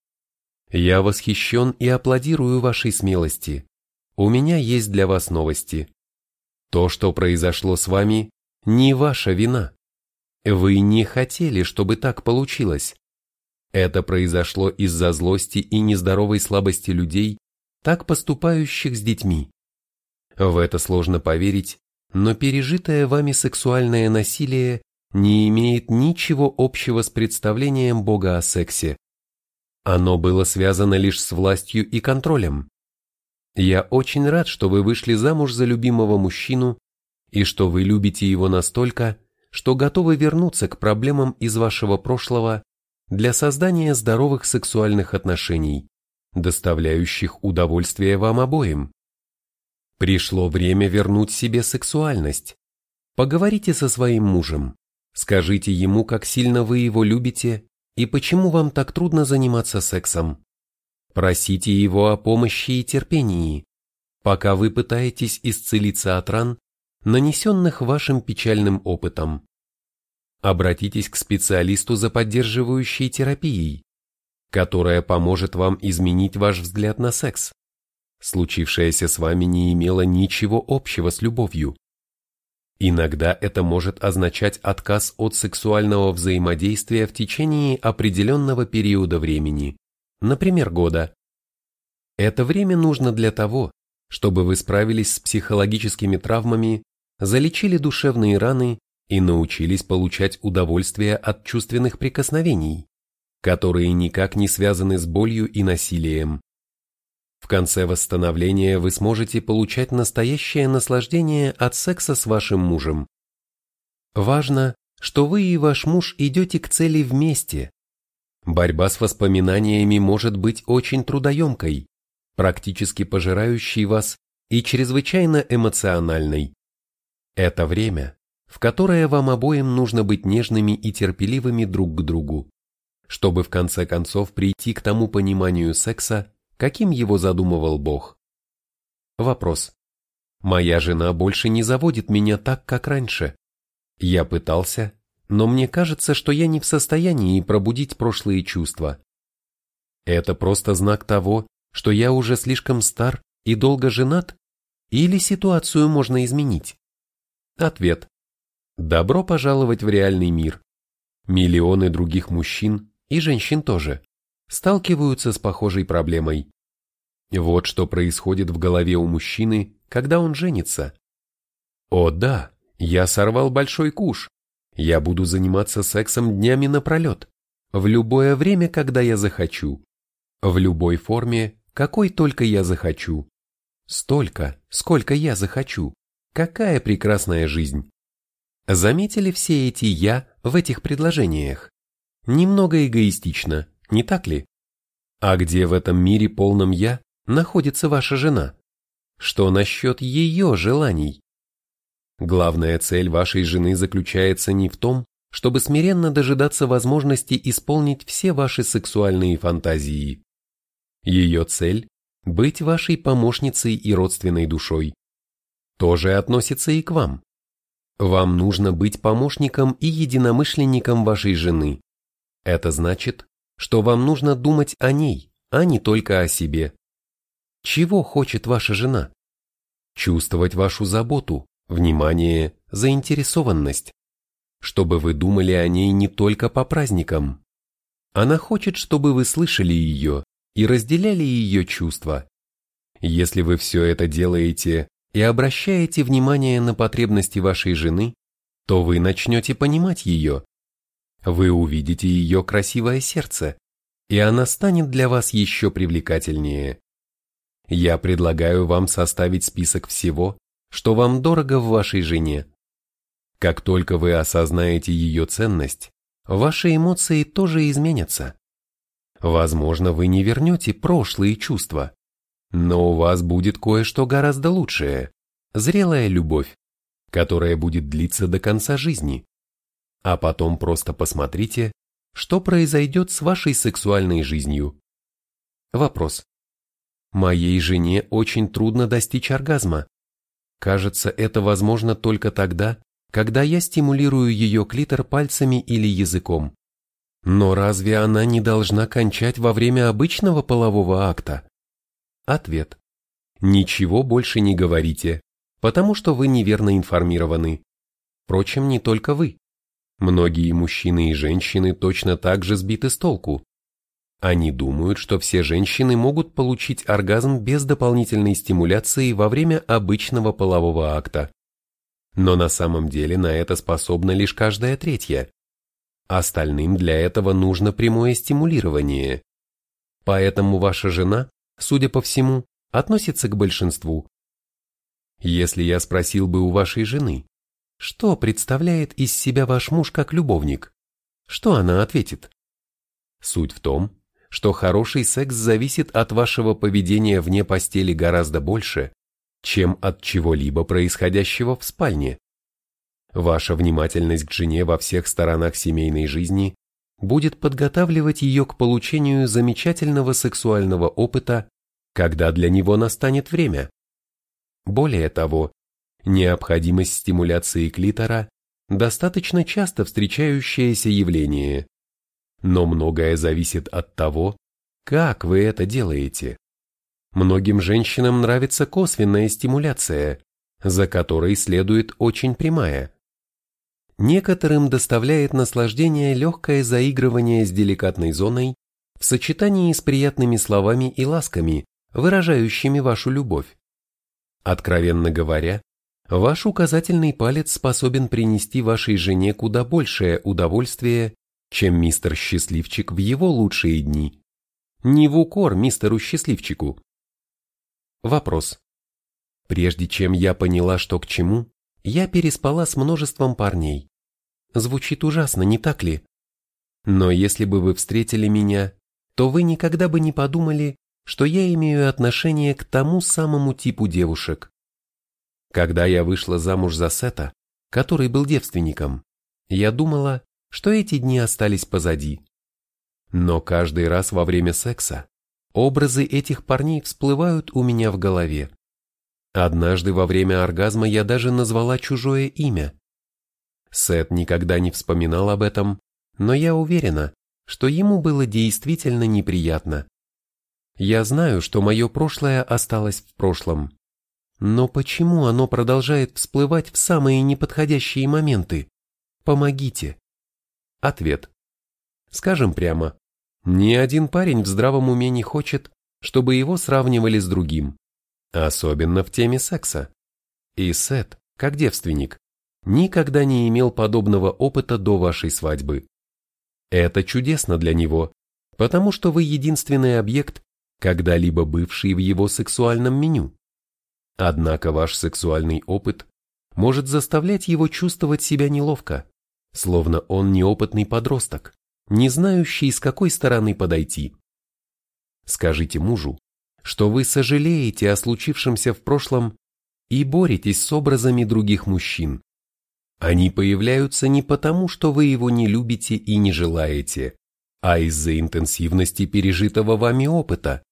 Я восхищен и аплодирую вашей смелости. У меня есть для вас новости. То, что произошло с вами, не ваша вина. Вы не хотели, чтобы так получилось. Это произошло из-за злости и нездоровой слабости людей, так поступающих с детьми. В это сложно поверить, но пережитое вами сексуальное насилие не имеет ничего общего с представлением Бога о сексе. Оно было связано лишь с властью и контролем. Я очень рад, что вы вышли замуж за любимого мужчину и что вы любите его настолько, что готовы вернуться к проблемам из вашего прошлого для создания здоровых сексуальных отношений, доставляющих удовольствие вам обоим. Пришло время вернуть себе сексуальность. Поговорите со своим мужем. Скажите ему, как сильно вы его любите и почему вам так трудно заниматься сексом. Просите его о помощи и терпении, пока вы пытаетесь исцелиться от ран, нанесенных вашим печальным опытом. Обратитесь к специалисту за поддерживающей терапией, которая поможет вам изменить ваш взгляд на секс. Случившееся с вами не имело ничего общего с любовью. Иногда это может означать отказ от сексуального взаимодействия в течение определенного периода времени, например, года. Это время нужно для того, чтобы вы справились с психологическими травмами, залечили душевные раны и научились получать удовольствие от чувственных прикосновений, которые никак не связаны с болью и насилием. В конце восстановления вы сможете получать настоящее наслаждение от секса с вашим мужем. Важно, что вы и ваш муж идете к цели вместе. Борьба с воспоминаниями может быть очень трудоемкой, практически пожирающей вас и чрезвычайно эмоциональной. Это время, в которое вам обоим нужно быть нежными и терпеливыми друг к другу, чтобы в конце концов прийти к тому пониманию секса, каким его задумывал Бог. Вопрос. Моя жена больше не заводит меня так, как раньше. Я пытался, но мне кажется, что я не в состоянии пробудить прошлые чувства. Это просто знак того, что я уже слишком стар и долго женат? Или ситуацию можно изменить? Ответ. Добро пожаловать в реальный мир. Миллионы других мужчин, и женщин тоже, сталкиваются с похожей проблемой. Вот что происходит в голове у мужчины, когда он женится. О да, я сорвал большой куш. Я буду заниматься сексом днями напролет, в любое время, когда я захочу, в любой форме, какой только я захочу. Столько, сколько я захочу. Какая прекрасная жизнь. Заметили все эти «я» в этих предложениях? Немного эгоистично, не так ли? А где в этом мире полном «я» находится ваша жена? Что насчет ее желаний? Главная цель вашей жены заключается не в том, чтобы смиренно дожидаться возможности исполнить все ваши сексуальные фантазии. Ее цель – быть вашей помощницей и родственной душой. Тоже относится и к вам. Вам нужно быть помощником и единомышленником вашей жены. Это значит, что вам нужно думать о ней, а не только о себе. Чего хочет ваша жена? Чувствовать вашу заботу, внимание, заинтересованность, чтобы вы думали о ней не только по праздникам. Она хочет, чтобы вы слышали ее и разделяли ее чувства. Если вы все это делаете и обращаете внимание на потребности вашей жены, то вы начнете понимать ее. Вы увидите ее красивое сердце, и она станет для вас еще привлекательнее. Я предлагаю вам составить список всего, что вам дорого в вашей жене. Как только вы осознаете ее ценность, ваши эмоции тоже изменятся. Возможно, вы не вернете прошлые чувства, но у вас будет кое-что гораздо лучшее – зрелая любовь, которая будет длиться до конца жизни. А потом просто посмотрите, что произойдет с вашей сексуальной жизнью. Вопрос. Моей жене очень трудно достичь оргазма. Кажется, это возможно только тогда, когда я стимулирую ее клитор пальцами или языком. Но разве она не должна кончать во время обычного полового акта? Ответ. Ничего больше не говорите, потому что вы неверно информированы. Впрочем, не только вы. Многие мужчины и женщины точно так же сбиты с толку. Они думают, что все женщины могут получить оргазм без дополнительной стимуляции во время обычного полового акта. Но на самом деле на это способна лишь каждая третья. Остальным для этого нужно прямое стимулирование. Поэтому ваша жена, судя по всему, относится к большинству. Если я спросил бы у вашей жены, что представляет из себя ваш муж как любовник, что она ответит? Суть в том, что хороший секс зависит от вашего поведения вне постели гораздо больше, чем от чего-либо происходящего в спальне. Ваша внимательность к жене во всех сторонах семейной жизни будет подготавливать ее к получению замечательного сексуального опыта, когда для него настанет время. Более того, необходимость стимуляции клитора – достаточно часто встречающееся явление. Но многое зависит от того, как вы это делаете. Многим женщинам нравится косвенная стимуляция, за которой следует очень прямая. Некоторым доставляет наслаждение легкое заигрывание с деликатной зоной в сочетании с приятными словами и ласками, выражающими вашу любовь. Откровенно говоря, ваш указательный палец способен принести вашей жене куда большее удовольствие, чем мистер Счастливчик в его лучшие дни. Не в укор мистеру Счастливчику, Вопрос. Прежде чем я поняла, что к чему, я переспала с множеством парней. Звучит ужасно, не так ли? Но если бы вы встретили меня, то вы никогда бы не подумали, что я имею отношение к тому самому типу девушек. Когда я вышла замуж за Сета, который был девственником, я думала, что эти дни остались позади. Но каждый раз во время секса Образы этих парней всплывают у меня в голове. Однажды во время оргазма я даже назвала чужое имя. Сет никогда не вспоминал об этом, но я уверена, что ему было действительно неприятно. Я знаю, что мое прошлое осталось в прошлом. Но почему оно продолжает всплывать в самые неподходящие моменты? Помогите. Ответ. Скажем прямо, ни один парень в здравом уме не хочет, чтобы его сравнивали с другим, особенно в теме секса. И Сет, как девственник, никогда не имел подобного опыта до вашей свадьбы. Это чудесно для него, потому что вы единственный объект, когда-либо бывший в его сексуальном меню. Однако ваш сексуальный опыт может заставлять его чувствовать себя неловко, словно он неопытный подросток, не знающий, с какой стороны подойти. Скажите мужу, что вы сожалеете о случившемся в прошлом и боретесь с образами других мужчин. Они появляются не потому, что вы его не любите и не желаете, а из-за интенсивности пережитого вами опыта.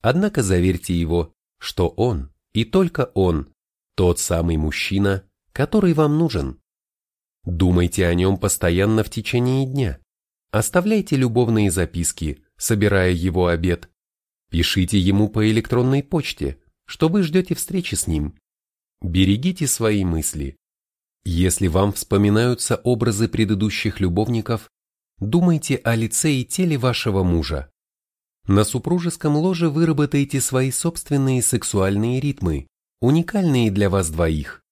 Однако заверьте его, что он и только он, тот самый мужчина, который вам нужен. Думайте о нем постоянно в течение дня. Оставляйте любовные записки, собирая его обед. Пишите ему по электронной почте, что вы ждете встречи с ним. Берегите свои мысли. Если вам вспоминаются образы предыдущих любовников, думайте о лице и теле вашего мужа. На супружеском ложе выработайте свои собственные сексуальные ритмы, уникальные для вас двоих.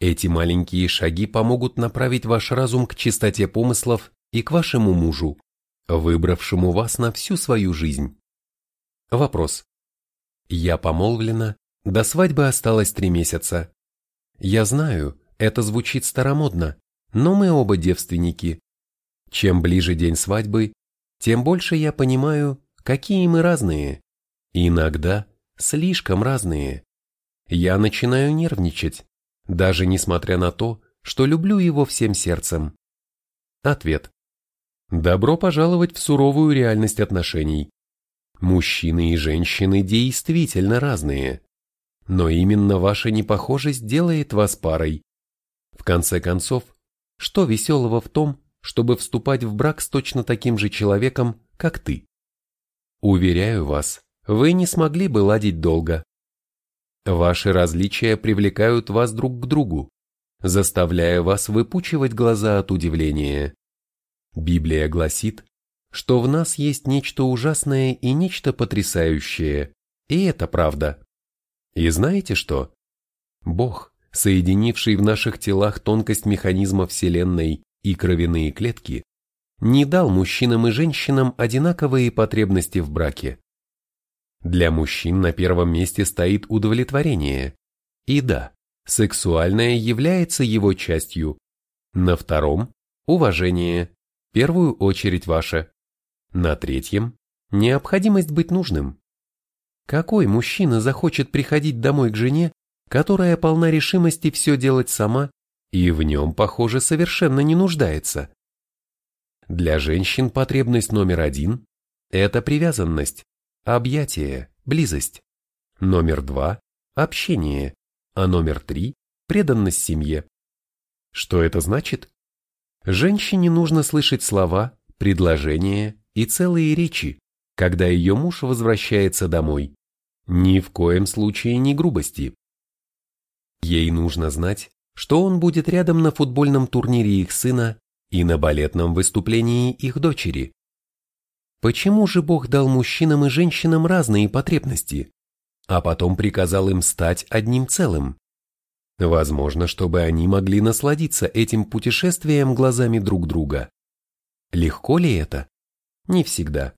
Эти маленькие шаги помогут направить ваш разум к чистоте помыслов и к вашему мужу, выбравшему вас на всю свою жизнь. Вопрос. Я помолвлена, до свадьбы осталось три месяца. Я знаю, это звучит старомодно, но мы оба девственники. Чем ближе день свадьбы, тем больше я понимаю, какие мы разные. Иногда слишком разные. Я начинаю нервничать, даже несмотря на то, что люблю его всем сердцем. Ответ. Добро пожаловать в суровую реальность отношений. Мужчины и женщины действительно разные. Но именно ваша непохожесть делает вас парой. В конце концов, что веселого в том, чтобы вступать в брак с точно таким же человеком, как ты? Уверяю вас, вы не смогли бы ладить долго. Ваши различия привлекают вас друг к другу, заставляя вас выпучивать глаза от удивления. Библия гласит, что в нас есть нечто ужасное и нечто потрясающее, и это правда. И знаете что? Бог, соединивший в наших телах тонкость механизма Вселенной и кровяные клетки, не дал мужчинам и женщинам одинаковые потребности в браке. Для мужчин на первом месте стоит удовлетворение. И да, сексуальное является его частью. На втором – уважение, первую очередь ваше. На третьем – необходимость быть нужным. Какой мужчина захочет приходить домой к жене, которая полна решимости все делать сама и в нем, похоже, совершенно не нуждается? Для женщин потребность номер один – это привязанность, объятие, близость. Номер два – общение, а номер три – преданность семье. Что это значит? Женщине нужно слышать слова, предложения и целые речи, когда ее муж возвращается домой. Ни в коем случае не грубости. Ей нужно знать, что он будет рядом на футбольном турнире их сына и на балетном выступлении их дочери. Почему же Бог дал мужчинам и женщинам разные потребности, а потом приказал им стать одним целым? Возможно, чтобы они могли насладиться этим путешествием глазами друг друга. Легко ли это? Не всегда.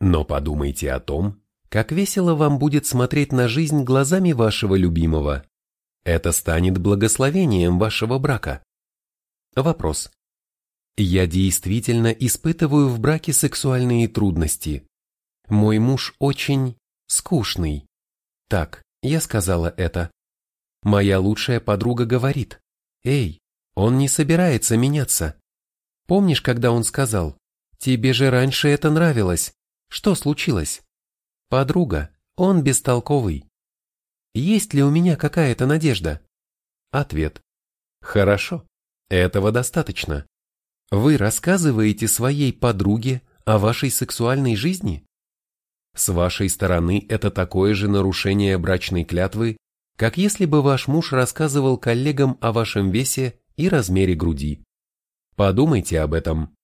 Но подумайте о том, как весело вам будет смотреть на жизнь глазами вашего любимого. Это станет благословением вашего брака. Вопрос. Я действительно испытываю в браке сексуальные трудности. Мой муж очень скучный. Так, я сказала это. Моя лучшая подруга говорит, «Эй, он не собирается меняться». Помнишь, когда он сказал, «Тебе же раньше это нравилось. Что случилось?» «Подруга, он бестолковый». Есть ли у меня какая-то надежда? Ответ. Хорошо, этого достаточно. Вы рассказываете своей подруге о вашей сексуальной жизни? С вашей стороны это такое же нарушение брачной клятвы, как если бы ваш муж рассказывал коллегам о вашем весе и размере груди. Подумайте об этом.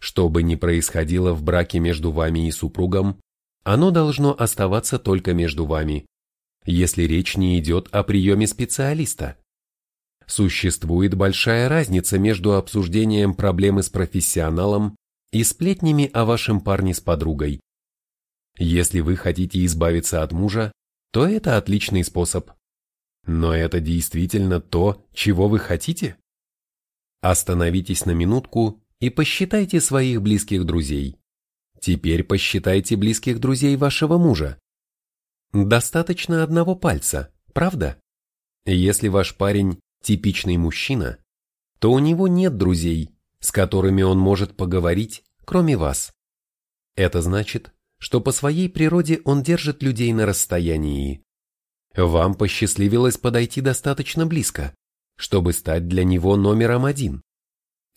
Что бы ни происходило в браке между вами и супругом, оно должно оставаться только между вами, если речь не идет о приеме специалиста. Существует большая разница между обсуждением проблемы с профессионалом и сплетнями о вашем парне с подругой. Если вы хотите избавиться от мужа, то это отличный способ. Но это действительно то, чего вы хотите? Остановитесь на минутку и посчитайте своих близких друзей. Теперь посчитайте близких друзей вашего мужа. Достаточно одного пальца, правда? Если ваш парень типичный мужчина, то у него нет друзей, с которыми он может поговорить, кроме вас. Это значит, что по своей природе он держит людей на расстоянии. Вам посчастливилось подойти достаточно близко, чтобы стать для него номером один.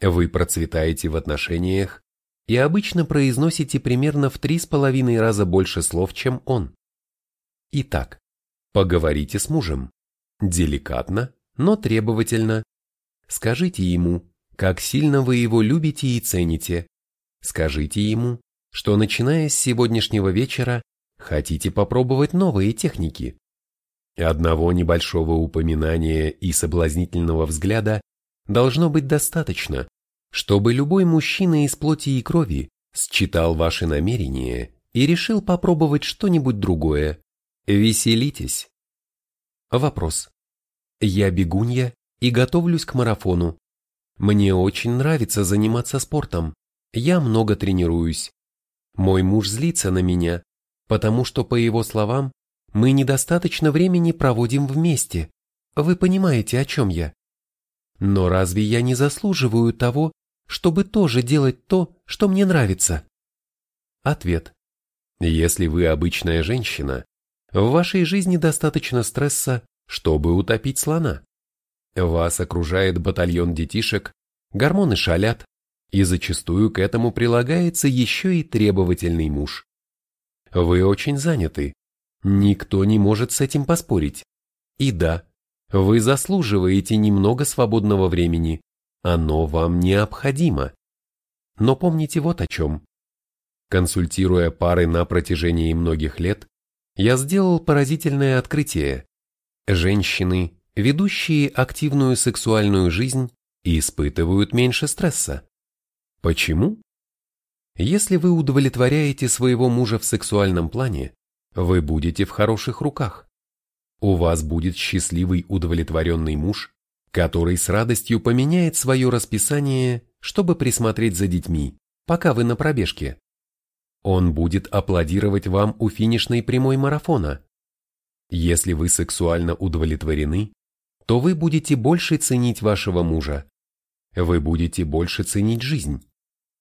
Вы процветаете в отношениях и обычно произносите примерно в три с половиной раза больше слов, чем он. Итак, поговорите с мужем. Деликатно, но требовательно. Скажите ему, как сильно вы его любите и цените. Скажите ему, что начиная с сегодняшнего вечера хотите попробовать новые техники. Одного небольшого упоминания и соблазнительного взгляда должно быть достаточно, чтобы любой мужчина из плоти и крови считал ваши намерения и решил попробовать что-нибудь другое. Веселитесь. Вопрос. Я бегунья и готовлюсь к марафону. Мне очень нравится заниматься спортом. Я много тренируюсь. Мой муж злится на меня, потому что, по его словам, мы недостаточно времени проводим вместе. Вы понимаете, о чем я? Но разве я не заслуживаю того, чтобы тоже делать то, что мне нравится? Ответ. Если вы обычная женщина, в вашей жизни достаточно стресса, чтобы утопить слона. Вас окружает батальон детишек, гормоны шалят, и зачастую к этому прилагается еще и требовательный муж. Вы очень заняты, никто не может с этим поспорить. И да, вы заслуживаете немного свободного времени, оно вам необходимо. Но помните вот о чем. Консультируя пары на протяжении многих лет, я сделал поразительное открытие. Женщины, ведущие активную сексуальную жизнь, испытывают меньше стресса. Почему? Если вы удовлетворяете своего мужа в сексуальном плане, вы будете в хороших руках. У вас будет счастливый удовлетворенный муж, который с радостью поменяет свое расписание, чтобы присмотреть за детьми, пока вы на пробежке. Он будет аплодировать вам у финишной прямой марафона. Если вы сексуально удовлетворены, то вы будете больше ценить вашего мужа. Вы будете больше ценить жизнь.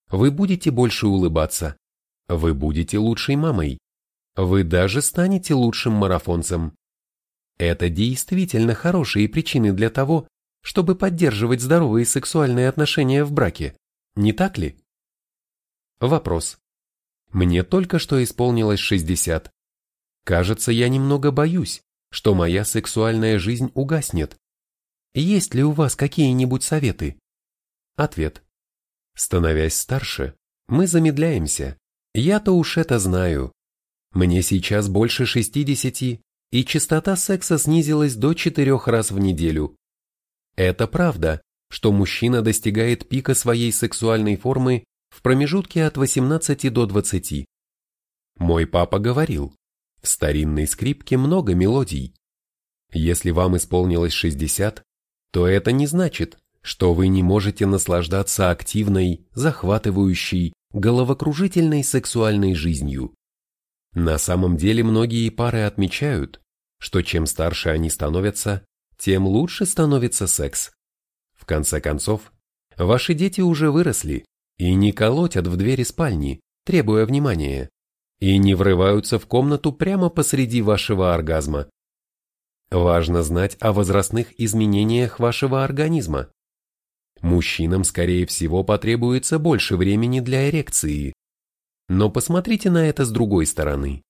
Вы будете больше улыбаться. Вы будете лучшей мамой. Вы даже станете лучшим марафонцем. Это действительно хорошие причины для того, чтобы поддерживать здоровые сексуальные отношения в браке, не так ли? Вопрос. Мне только что исполнилось 60. Кажется, я немного боюсь, что моя сексуальная жизнь угаснет. Есть ли у вас какие-нибудь советы? Ответ. Становясь старше, мы замедляемся. Я-то уж это знаю. Мне сейчас больше 60, и частота секса снизилась до 4 раз в неделю. Это правда, что мужчина достигает пика своей сексуальной формы в промежутке от 18 до 20. Мой папа говорил, в старинной скрипке много мелодий. Если вам исполнилось 60, то это не значит, что вы не можете наслаждаться активной, захватывающей, головокружительной сексуальной жизнью. На самом деле многие пары отмечают, что чем старше они становятся, тем лучше становится секс. В конце концов, ваши дети уже выросли и не колотят в двери спальни, требуя внимания, и не врываются в комнату прямо посреди вашего оргазма. Важно знать о возрастных изменениях вашего организма. Мужчинам, скорее всего, потребуется больше времени для эрекции. Но посмотрите на это с другой стороны.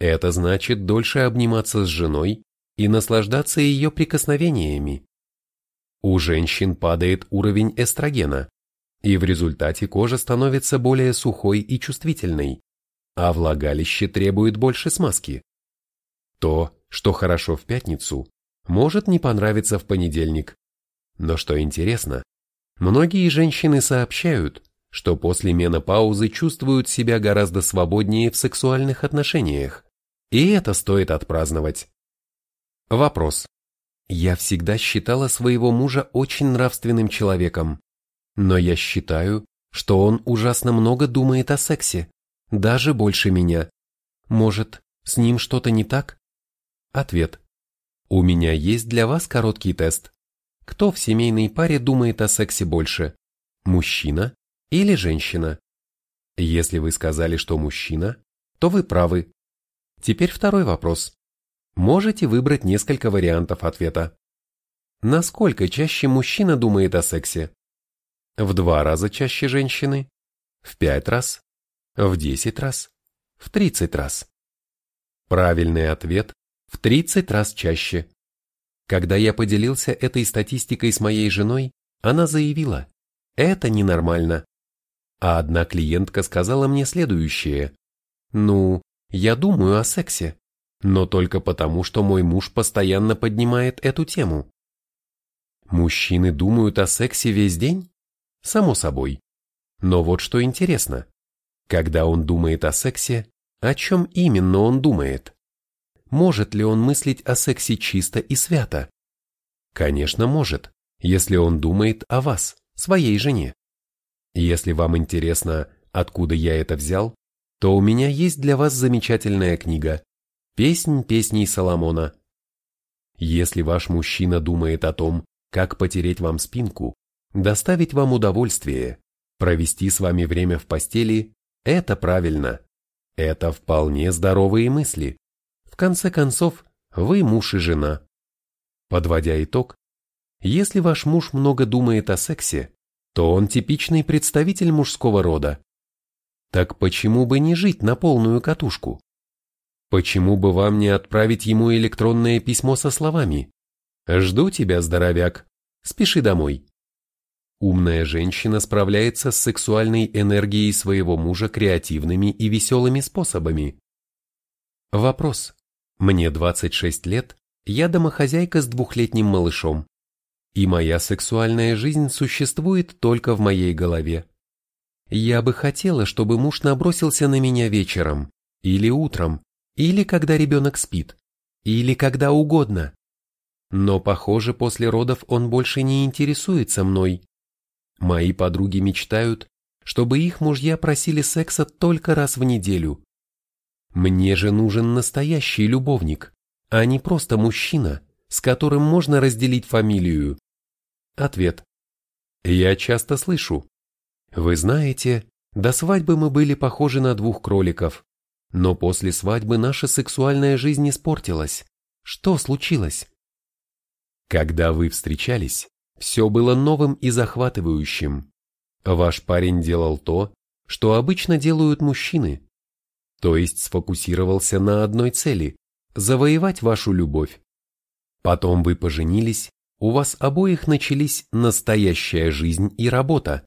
Это значит дольше обниматься с женой и наслаждаться ее прикосновениями. У женщин падает уровень эстрогена, и в результате кожа становится более сухой и чувствительной, а влагалище требует больше смазки. То, что хорошо в пятницу, может не понравиться в понедельник. Но что интересно, многие женщины сообщают, что после менопаузы чувствуют себя гораздо свободнее в сексуальных отношениях, и это стоит отпраздновать. Вопрос. Я всегда считала своего мужа очень нравственным человеком, но я считаю, что он ужасно много думает о сексе, даже больше меня. Может, с ним что-то не так? Ответ. У меня есть для вас короткий тест. Кто в семейной паре думает о сексе больше? Мужчина или женщина? Если вы сказали, что мужчина, то вы правы. Теперь второй вопрос. Можете выбрать несколько вариантов ответа. Насколько чаще мужчина думает о сексе? В два раза чаще женщины? В пять раз? В десять раз? В тридцать раз? Правильный ответ – в тридцать раз чаще. Когда я поделился этой статистикой с моей женой, она заявила, это ненормально. А одна клиентка сказала мне следующее. Ну, я думаю о сексе но только потому, что мой муж постоянно поднимает эту тему. Мужчины думают о сексе весь день? Само собой. Но вот что интересно. Когда он думает о сексе, о чем именно он думает? Может ли он мыслить о сексе чисто и свято? Конечно, может, если он думает о вас, своей жене. Если вам интересно, откуда я это взял, то у меня есть для вас замечательная книга Песнь песней Соломона. Если ваш мужчина думает о том, как потереть вам спинку, доставить вам удовольствие, провести с вами время в постели, это правильно. Это вполне здоровые мысли. В конце концов, вы муж и жена. Подводя итог, если ваш муж много думает о сексе, то он типичный представитель мужского рода. Так почему бы не жить на полную катушку? Почему бы вам не отправить ему электронное письмо со словами «Жду тебя, здоровяк, спеши домой». Умная женщина справляется с сексуальной энергией своего мужа креативными и веселыми способами. Вопрос. Мне 26 лет, я домохозяйка с двухлетним малышом. И моя сексуальная жизнь существует только в моей голове. Я бы хотела, чтобы муж набросился на меня вечером или утром, или когда ребенок спит, или когда угодно. Но, похоже, после родов он больше не интересуется мной. Мои подруги мечтают, чтобы их мужья просили секса только раз в неделю. Мне же нужен настоящий любовник, а не просто мужчина, с которым можно разделить фамилию. Ответ. Я часто слышу. Вы знаете, до свадьбы мы были похожи на двух кроликов. Но после свадьбы наша сексуальная жизнь испортилась. Что случилось? Когда вы встречались, все было новым и захватывающим. Ваш парень делал то, что обычно делают мужчины. То есть сфокусировался на одной цели – завоевать вашу любовь. Потом вы поженились, у вас обоих начались настоящая жизнь и работа.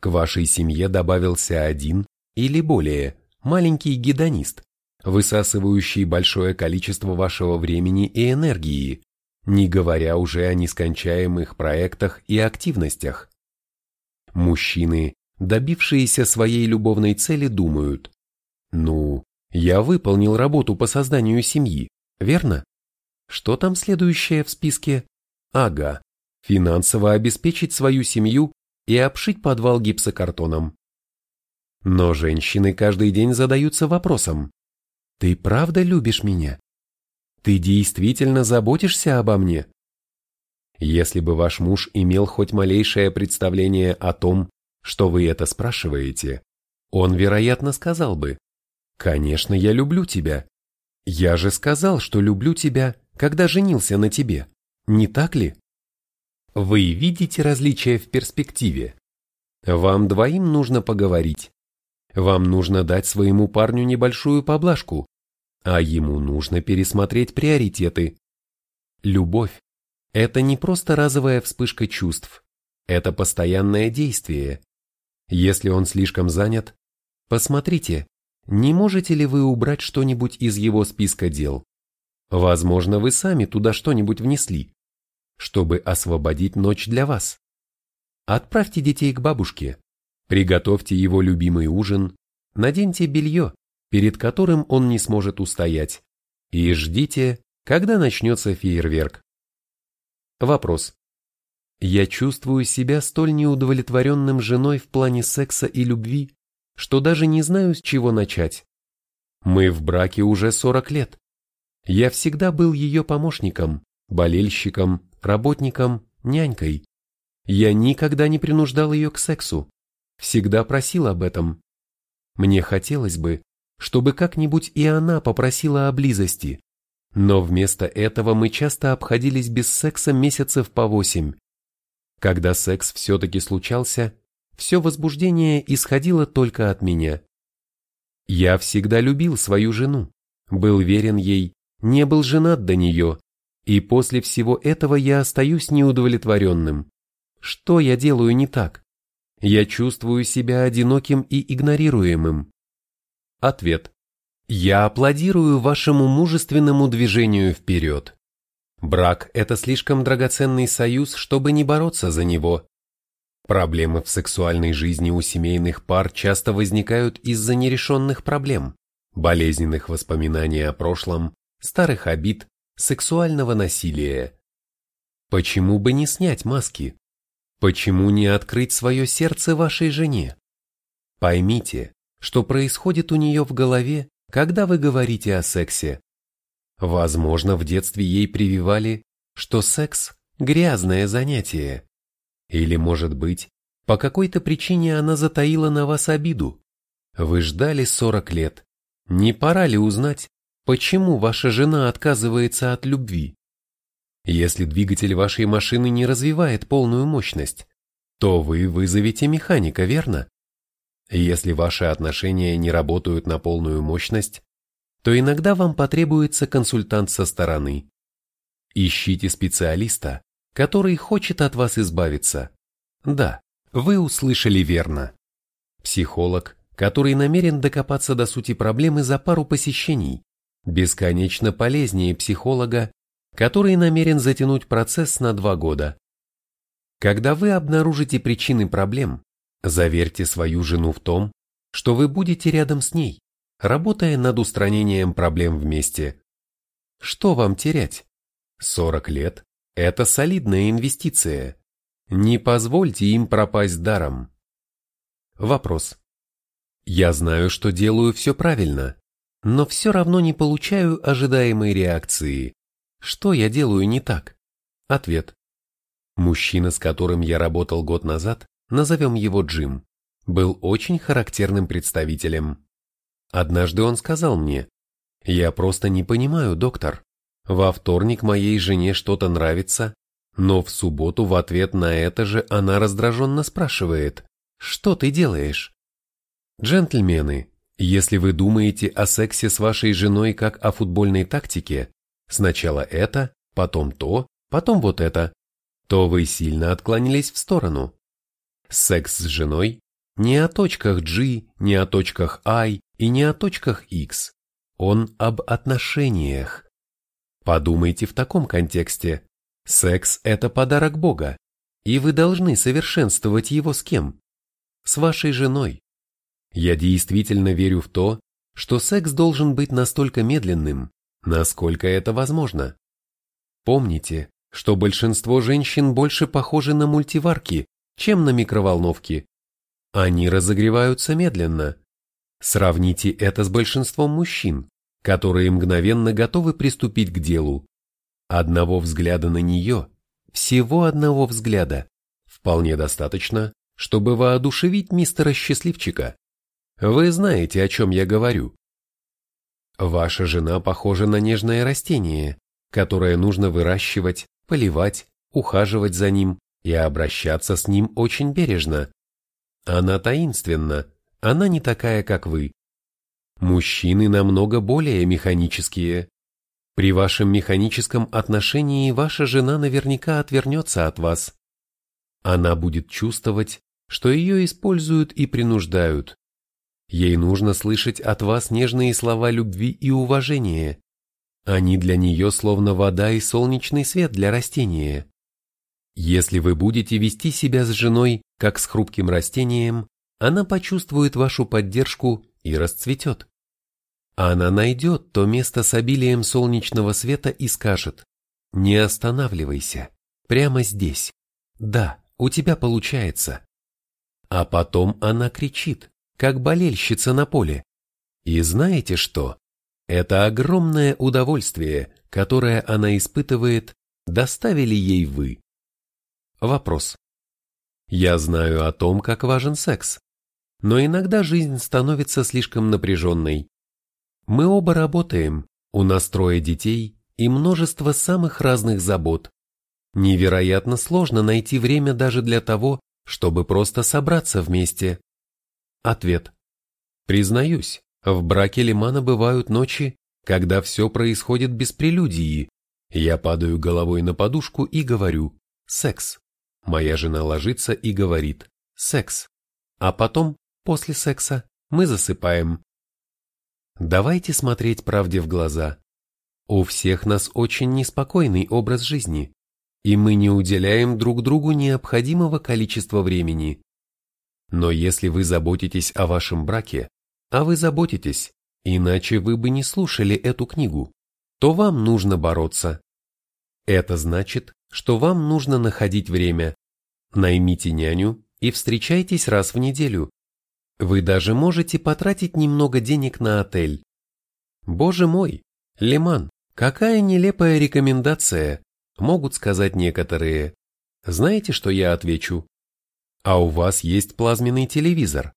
К вашей семье добавился один или более маленький гедонист, высасывающий большое количество вашего времени и энергии, не говоря уже о нескончаемых проектах и активностях. Мужчины, добившиеся своей любовной цели, думают, ну, я выполнил работу по созданию семьи, верно? Что там следующее в списке? Ага, финансово обеспечить свою семью и обшить подвал гипсокартоном. Но женщины каждый день задаются вопросом, «Ты правда любишь меня? Ты действительно заботишься обо мне?» Если бы ваш муж имел хоть малейшее представление о том, что вы это спрашиваете, он, вероятно, сказал бы, «Конечно, я люблю тебя. Я же сказал, что люблю тебя, когда женился на тебе, не так ли? Вы видите различия в перспективе. Вам двоим нужно поговорить. Вам нужно дать своему парню небольшую поблажку, а ему нужно пересмотреть приоритеты. Любовь – это не просто разовая вспышка чувств, это постоянное действие. Если он слишком занят, посмотрите, не можете ли вы убрать что-нибудь из его списка дел? Возможно, вы сами туда что-нибудь внесли, чтобы освободить ночь для вас. Отправьте детей к бабушке, приготовьте его любимый ужин, наденьте белье, перед которым он не сможет устоять, и ждите, когда начнется фейерверк. Вопрос. Я чувствую себя столь неудовлетворенным женой в плане секса и любви, что даже не знаю, с чего начать. Мы в браке уже 40 лет. Я всегда был ее помощником, болельщиком, работником, нянькой. Я никогда не принуждал ее к сексу, всегда просил об этом. Мне хотелось бы, чтобы как-нибудь и она попросила о близости, но вместо этого мы часто обходились без секса месяцев по восемь. Когда секс все-таки случался, все возбуждение исходило только от меня. Я всегда любил свою жену, был верен ей, не был женат до нее, и после всего этого я остаюсь неудовлетворенным. Что я делаю не так? Я чувствую себя одиноким и игнорируемым. Ответ. Я аплодирую вашему мужественному движению вперед. Брак – это слишком драгоценный союз, чтобы не бороться за него. Проблемы в сексуальной жизни у семейных пар часто возникают из-за нерешенных проблем, болезненных воспоминаний о прошлом, старых обид, сексуального насилия. Почему бы не снять маски? Почему не открыть свое сердце вашей жене? Поймите, что происходит у нее в голове, когда вы говорите о сексе. Возможно, в детстве ей прививали, что секс – грязное занятие. Или, может быть, по какой-то причине она затаила на вас обиду. Вы ждали 40 лет. Не пора ли узнать, почему ваша жена отказывается от любви? Если двигатель вашей машины не развивает полную мощность, то вы вызовете механика, верно? Если ваши отношения не работают на полную мощность, то иногда вам потребуется консультант со стороны. Ищите специалиста, который хочет от вас избавиться. Да, вы услышали верно. Психолог, который намерен докопаться до сути проблемы за пару посещений, бесконечно полезнее психолога, который намерен затянуть процесс на два года. Когда вы обнаружите причины проблем, заверьте свою жену в том, что вы будете рядом с ней, работая над устранением проблем вместе. Что вам терять? 40 лет – это солидная инвестиция. Не позвольте им пропасть даром. Вопрос. Я знаю, что делаю все правильно, но все равно не получаю ожидаемой реакции. Что я делаю не так? Ответ. Мужчина, с которым я работал год назад, назовем его Джим, был очень характерным представителем. Однажды он сказал мне, «Я просто не понимаю, доктор. Во вторник моей жене что-то нравится, но в субботу в ответ на это же она раздраженно спрашивает, «Что ты делаешь?» Джентльмены, если вы думаете о сексе с вашей женой как о футбольной тактике, сначала это, потом то, потом вот это, то вы сильно отклонились в сторону. Секс с женой не о точках G, не о точках I и не о точках X. Он об отношениях. Подумайте в таком контексте. Секс – это подарок Бога, и вы должны совершенствовать его с кем? С вашей женой. Я действительно верю в то, что секс должен быть настолько медленным, насколько это возможно. Помните, что большинство женщин больше похожи на мультиварки, чем на микроволновки. Они разогреваются медленно. Сравните это с большинством мужчин, которые мгновенно готовы приступить к делу. Одного взгляда на нее, всего одного взгляда, вполне достаточно, чтобы воодушевить мистера Счастливчика. Вы знаете, о чем я говорю. Ваша жена похожа на нежное растение, которое нужно выращивать, поливать, ухаживать за ним и обращаться с ним очень бережно. Она таинственна, она не такая, как вы. Мужчины намного более механические. При вашем механическом отношении ваша жена наверняка отвернется от вас. Она будет чувствовать, что ее используют и принуждают. Ей нужно слышать от вас нежные слова любви и уважения. Они для нее словно вода и солнечный свет для растения. Если вы будете вести себя с женой, как с хрупким растением, она почувствует вашу поддержку и расцветет. Она найдет то место с обилием солнечного света и скажет «Не останавливайся, прямо здесь. Да, у тебя получается». А потом она кричит, как болельщица на поле. И знаете что? Это огромное удовольствие, которое она испытывает, доставили ей вы. Вопрос. Я знаю о том, как важен секс, но иногда жизнь становится слишком напряженной. Мы оба работаем, у нас трое детей и множество самых разных забот. Невероятно сложно найти время даже для того, чтобы просто собраться вместе. Ответ. Признаюсь, в браке Лимана бывают ночи, когда все происходит без прелюдии. Я падаю головой на подушку и говорю «секс». Моя жена ложится и говорит «секс». А потом, после секса, мы засыпаем. Давайте смотреть правде в глаза. У всех нас очень неспокойный образ жизни, и мы не уделяем друг другу необходимого количества времени. Но если вы заботитесь о вашем браке, а вы заботитесь, иначе вы бы не слушали эту книгу, то вам нужно бороться. Это значит, что вам нужно находить время. Наймите няню и встречайтесь раз в неделю. Вы даже можете потратить немного денег на отель. Боже мой, Лиман, какая нелепая рекомендация, могут сказать некоторые. Знаете, что я отвечу? А у вас есть плазменный телевизор.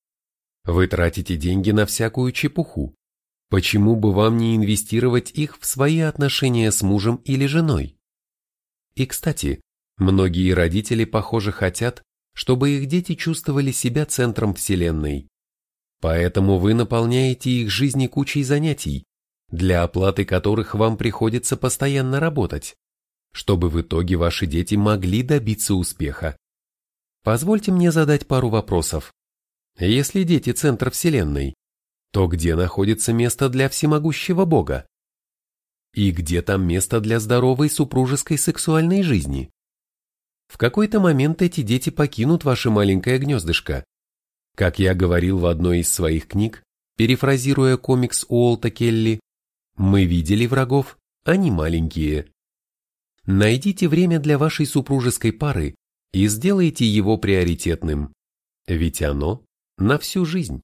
Вы тратите деньги на всякую чепуху. Почему бы вам не инвестировать их в свои отношения с мужем или женой? И, кстати, многие родители, похоже, хотят, чтобы их дети чувствовали себя центром Вселенной. Поэтому вы наполняете их жизни кучей занятий, для оплаты которых вам приходится постоянно работать, чтобы в итоге ваши дети могли добиться успеха. Позвольте мне задать пару вопросов. Если дети – центр Вселенной, то где находится место для всемогущего Бога? И где там место для здоровой супружеской сексуальной жизни? В какой-то момент эти дети покинут ваше маленькое гнездышко. Как я говорил в одной из своих книг, перефразируя комикс Уолта Келли, «Мы видели врагов, они маленькие». Найдите время для вашей супружеской пары и сделайте его приоритетным, ведь оно на всю жизнь.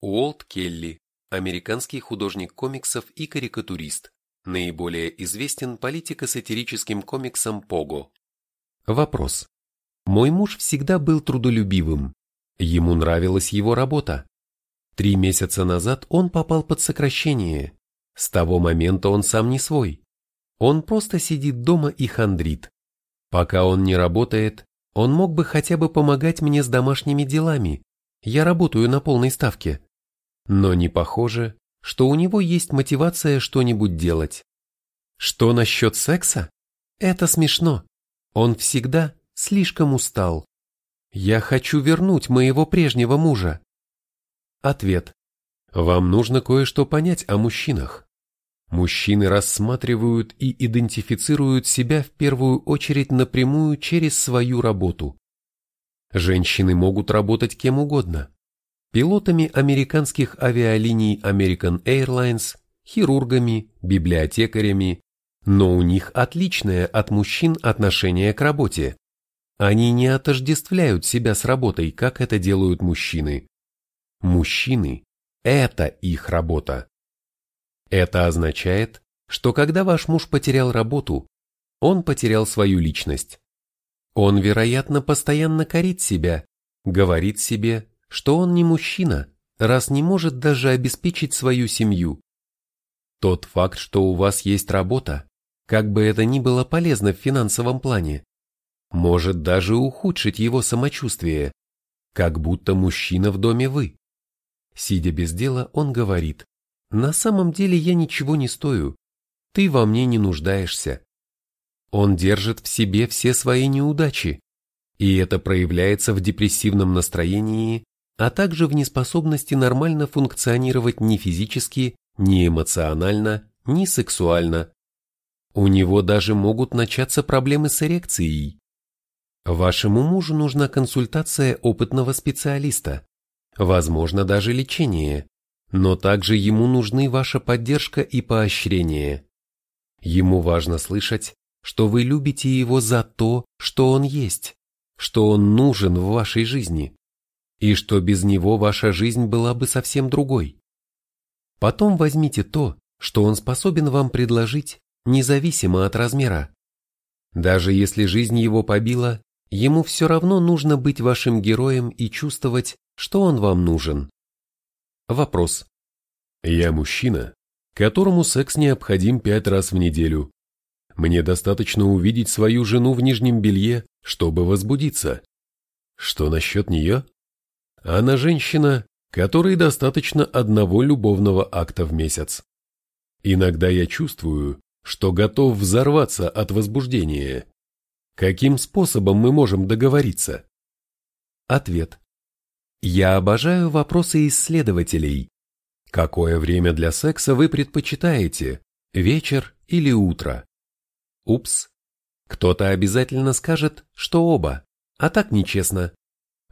Уолт Келли, американский художник комиксов и карикатурист, наиболее известен политико-сатирическим комиксом Пого. Вопрос. Мой муж всегда был трудолюбивым. Ему нравилась его работа. Три месяца назад он попал под сокращение. С того момента он сам не свой. Он просто сидит дома и хандрит. Пока он не работает, он мог бы хотя бы помогать мне с домашними делами. Я работаю на полной ставке. Но не похоже, что у него есть мотивация что-нибудь делать. Что насчет секса? Это смешно. Он всегда слишком устал. Я хочу вернуть моего прежнего мужа. Ответ. Вам нужно кое-что понять о мужчинах. Мужчины рассматривают и идентифицируют себя в первую очередь напрямую через свою работу. Женщины могут работать кем угодно, пилотами американских авиалиний American Airlines, хирургами, библиотекарями, но у них отличное от мужчин отношение к работе. Они не отождествляют себя с работой, как это делают мужчины. Мужчины – это их работа. Это означает, что когда ваш муж потерял работу, он потерял свою личность. Он, вероятно, постоянно корит себя, говорит себе, что он не мужчина, раз не может даже обеспечить свою семью. Тот факт, что у вас есть работа, как бы это ни было полезно в финансовом плане, может даже ухудшить его самочувствие, как будто мужчина в доме вы. Сидя без дела, он говорит, «На самом деле я ничего не стою, ты во мне не нуждаешься». Он держит в себе все свои неудачи, и это проявляется в депрессивном настроении, а также в неспособности нормально функционировать ни физически, ни эмоционально, ни сексуально. У него даже могут начаться проблемы с эрекцией. Вашему мужу нужна консультация опытного специалиста, возможно даже лечение, но также ему нужны ваша поддержка и поощрение. Ему важно слышать, что вы любите его за то, что он есть, что он нужен в вашей жизни, и что без него ваша жизнь была бы совсем другой. Потом возьмите то, что он способен вам предложить, независимо от размера. Даже если жизнь его побила, ему все равно нужно быть вашим героем и чувствовать, что он вам нужен. Вопрос. Я мужчина, которому секс необходим пять раз в неделю. Мне достаточно увидеть свою жену в нижнем белье, чтобы возбудиться. Что насчет нее? Она женщина, которой достаточно одного любовного акта в месяц. Иногда я чувствую, что готов взорваться от возбуждения. Каким способом мы можем договориться? Ответ. Я обожаю вопросы исследователей. Какое время для секса вы предпочитаете, вечер или утро? Упс. Кто-то обязательно скажет, что оба, а так нечестно.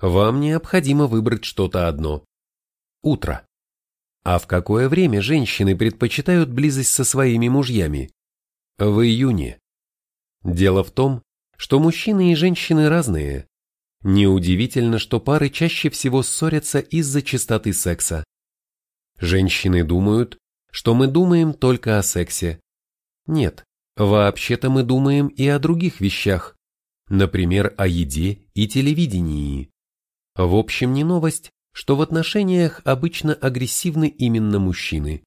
Вам необходимо выбрать что-то одно. Утро. А в какое время женщины предпочитают близость со своими мужьями? В июне. Дело в том, что мужчины и женщины разные. Неудивительно, что пары чаще всего ссорятся из-за частоты секса. Женщины думают, что мы думаем только о сексе. Нет, вообще-то мы думаем и о других вещах, например, о еде и телевидении. В общем, не новость, что в отношениях обычно агрессивны именно мужчины.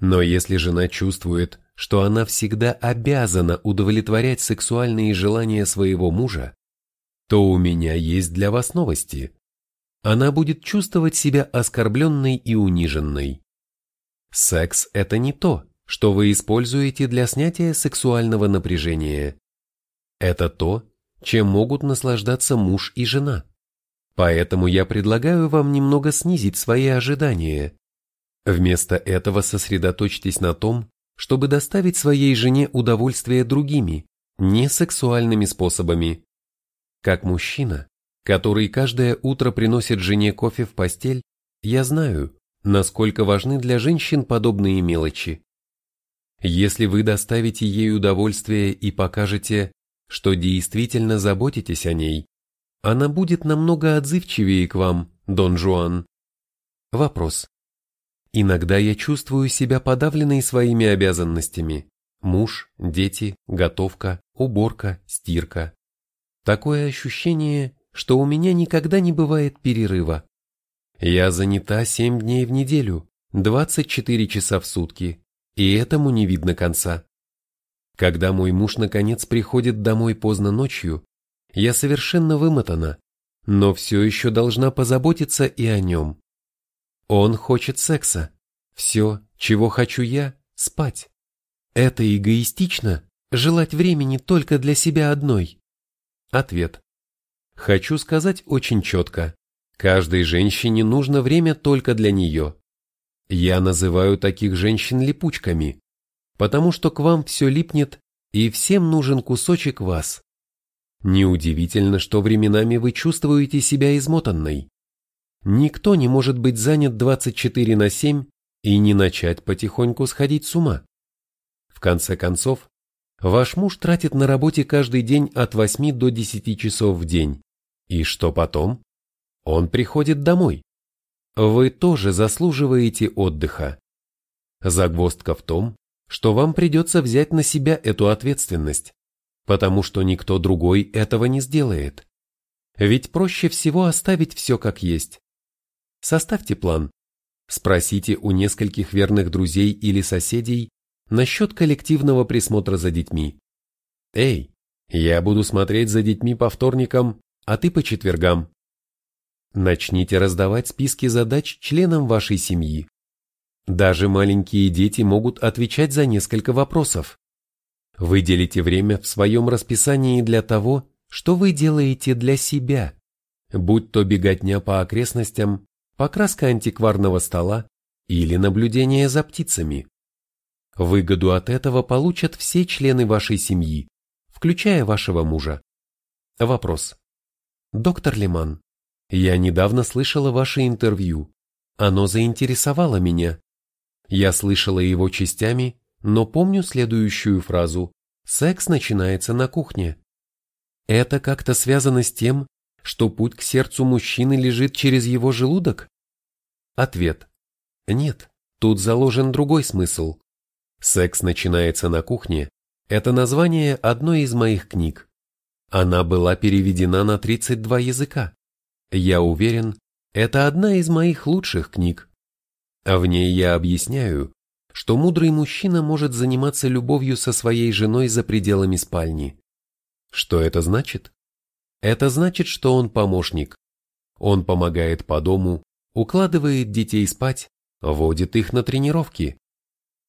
Но если жена чувствует, что она всегда обязана удовлетворять сексуальные желания своего мужа, то у меня есть для вас новости. Она будет чувствовать себя оскорбленной и униженной. Секс – это не то, что вы используете для снятия сексуального напряжения. Это то, чем могут наслаждаться муж и жена. Поэтому я предлагаю вам немного снизить свои ожидания. Вместо этого сосредоточьтесь на том, чтобы доставить своей жене удовольствие другими, не сексуальными способами. Как мужчина, который каждое утро приносит жене кофе в постель, я знаю, насколько важны для женщин подобные мелочи. Если вы доставите ей удовольствие и покажете, что действительно заботитесь о ней, она будет намного отзывчивее к вам, Дон Жуан. Вопрос. Иногда я чувствую себя подавленной своими обязанностями. Муж, дети, готовка, уборка, стирка. Такое ощущение, что у меня никогда не бывает перерыва. Я занята 7 дней в неделю, 24 часа в сутки, и этому не видно конца. Когда мой муж наконец приходит домой поздно ночью, я совершенно вымотана, но все еще должна позаботиться и о нем. Он хочет секса. Все, чего хочу я, спать. Это эгоистично, желать времени только для себя одной. Ответ. Хочу сказать очень четко. Каждой женщине нужно время только для нее. Я называю таких женщин липучками, потому что к вам все липнет, и всем нужен кусочек вас. Неудивительно, что временами вы чувствуете себя измотанной. Никто не может быть занят 24 на 7 и не начать потихоньку сходить с ума. В конце концов, ваш муж тратит на работе каждый день от 8 до 10 часов в день. И что потом? Он приходит домой. Вы тоже заслуживаете отдыха. Загвоздка в том, что вам придется взять на себя эту ответственность потому что никто другой этого не сделает. Ведь проще всего оставить все как есть. Составьте план. Спросите у нескольких верных друзей или соседей, насчет коллективного присмотра за детьми. Эй, я буду смотреть за детьми по вторникам, а ты по четвергам. Начните раздавать списки задач членам вашей семьи. Даже маленькие дети могут отвечать за несколько вопросов. Выделите время в своем расписании для того, что вы делаете для себя, будь то беготня по окрестностям, покраска антикварного стола или наблюдение за птицами. Выгоду от этого получат все члены вашей семьи, включая вашего мужа. Вопрос. Доктор Лиман, я недавно слышала ваше интервью. Оно заинтересовало меня. Я слышала его частями, но помню следующую фразу «Секс начинается на кухне». Это как-то связано с тем, что путь к сердцу мужчины лежит через его желудок? Ответ. Нет, тут заложен другой смысл. «Секс начинается на кухне» – это название одной из моих книг. Она была переведена на 32 языка. Я уверен, это одна из моих лучших книг. А в ней я объясняю, что мудрый мужчина может заниматься любовью со своей женой за пределами спальни. Что это значит? Это значит, что он помощник. Он помогает по дому, укладывает детей спать, водит их на тренировки.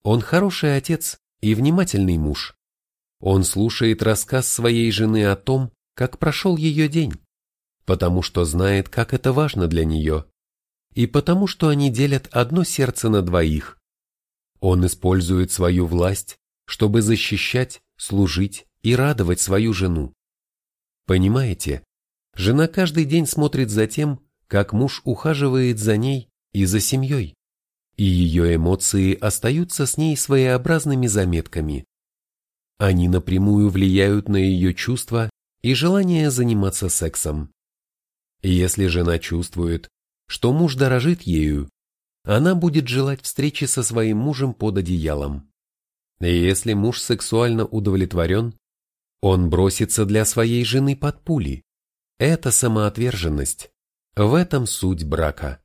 Он хороший отец и внимательный муж. Он слушает рассказ своей жены о том, как прошел ее день, потому что знает, как это важно для нее, и потому что они делят одно сердце на двоих. Он использует свою власть, чтобы защищать, служить и радовать свою жену. Понимаете, жена каждый день смотрит за тем, как муж ухаживает за ней и за семьей и ее эмоции остаются с ней своеобразными заметками. Они напрямую влияют на ее чувства и желание заниматься сексом. Если жена чувствует, что муж дорожит ею, она будет желать встречи со своим мужем под одеялом. И если муж сексуально удовлетворен, он бросится для своей жены под пули. Это самоотверженность. В этом суть брака.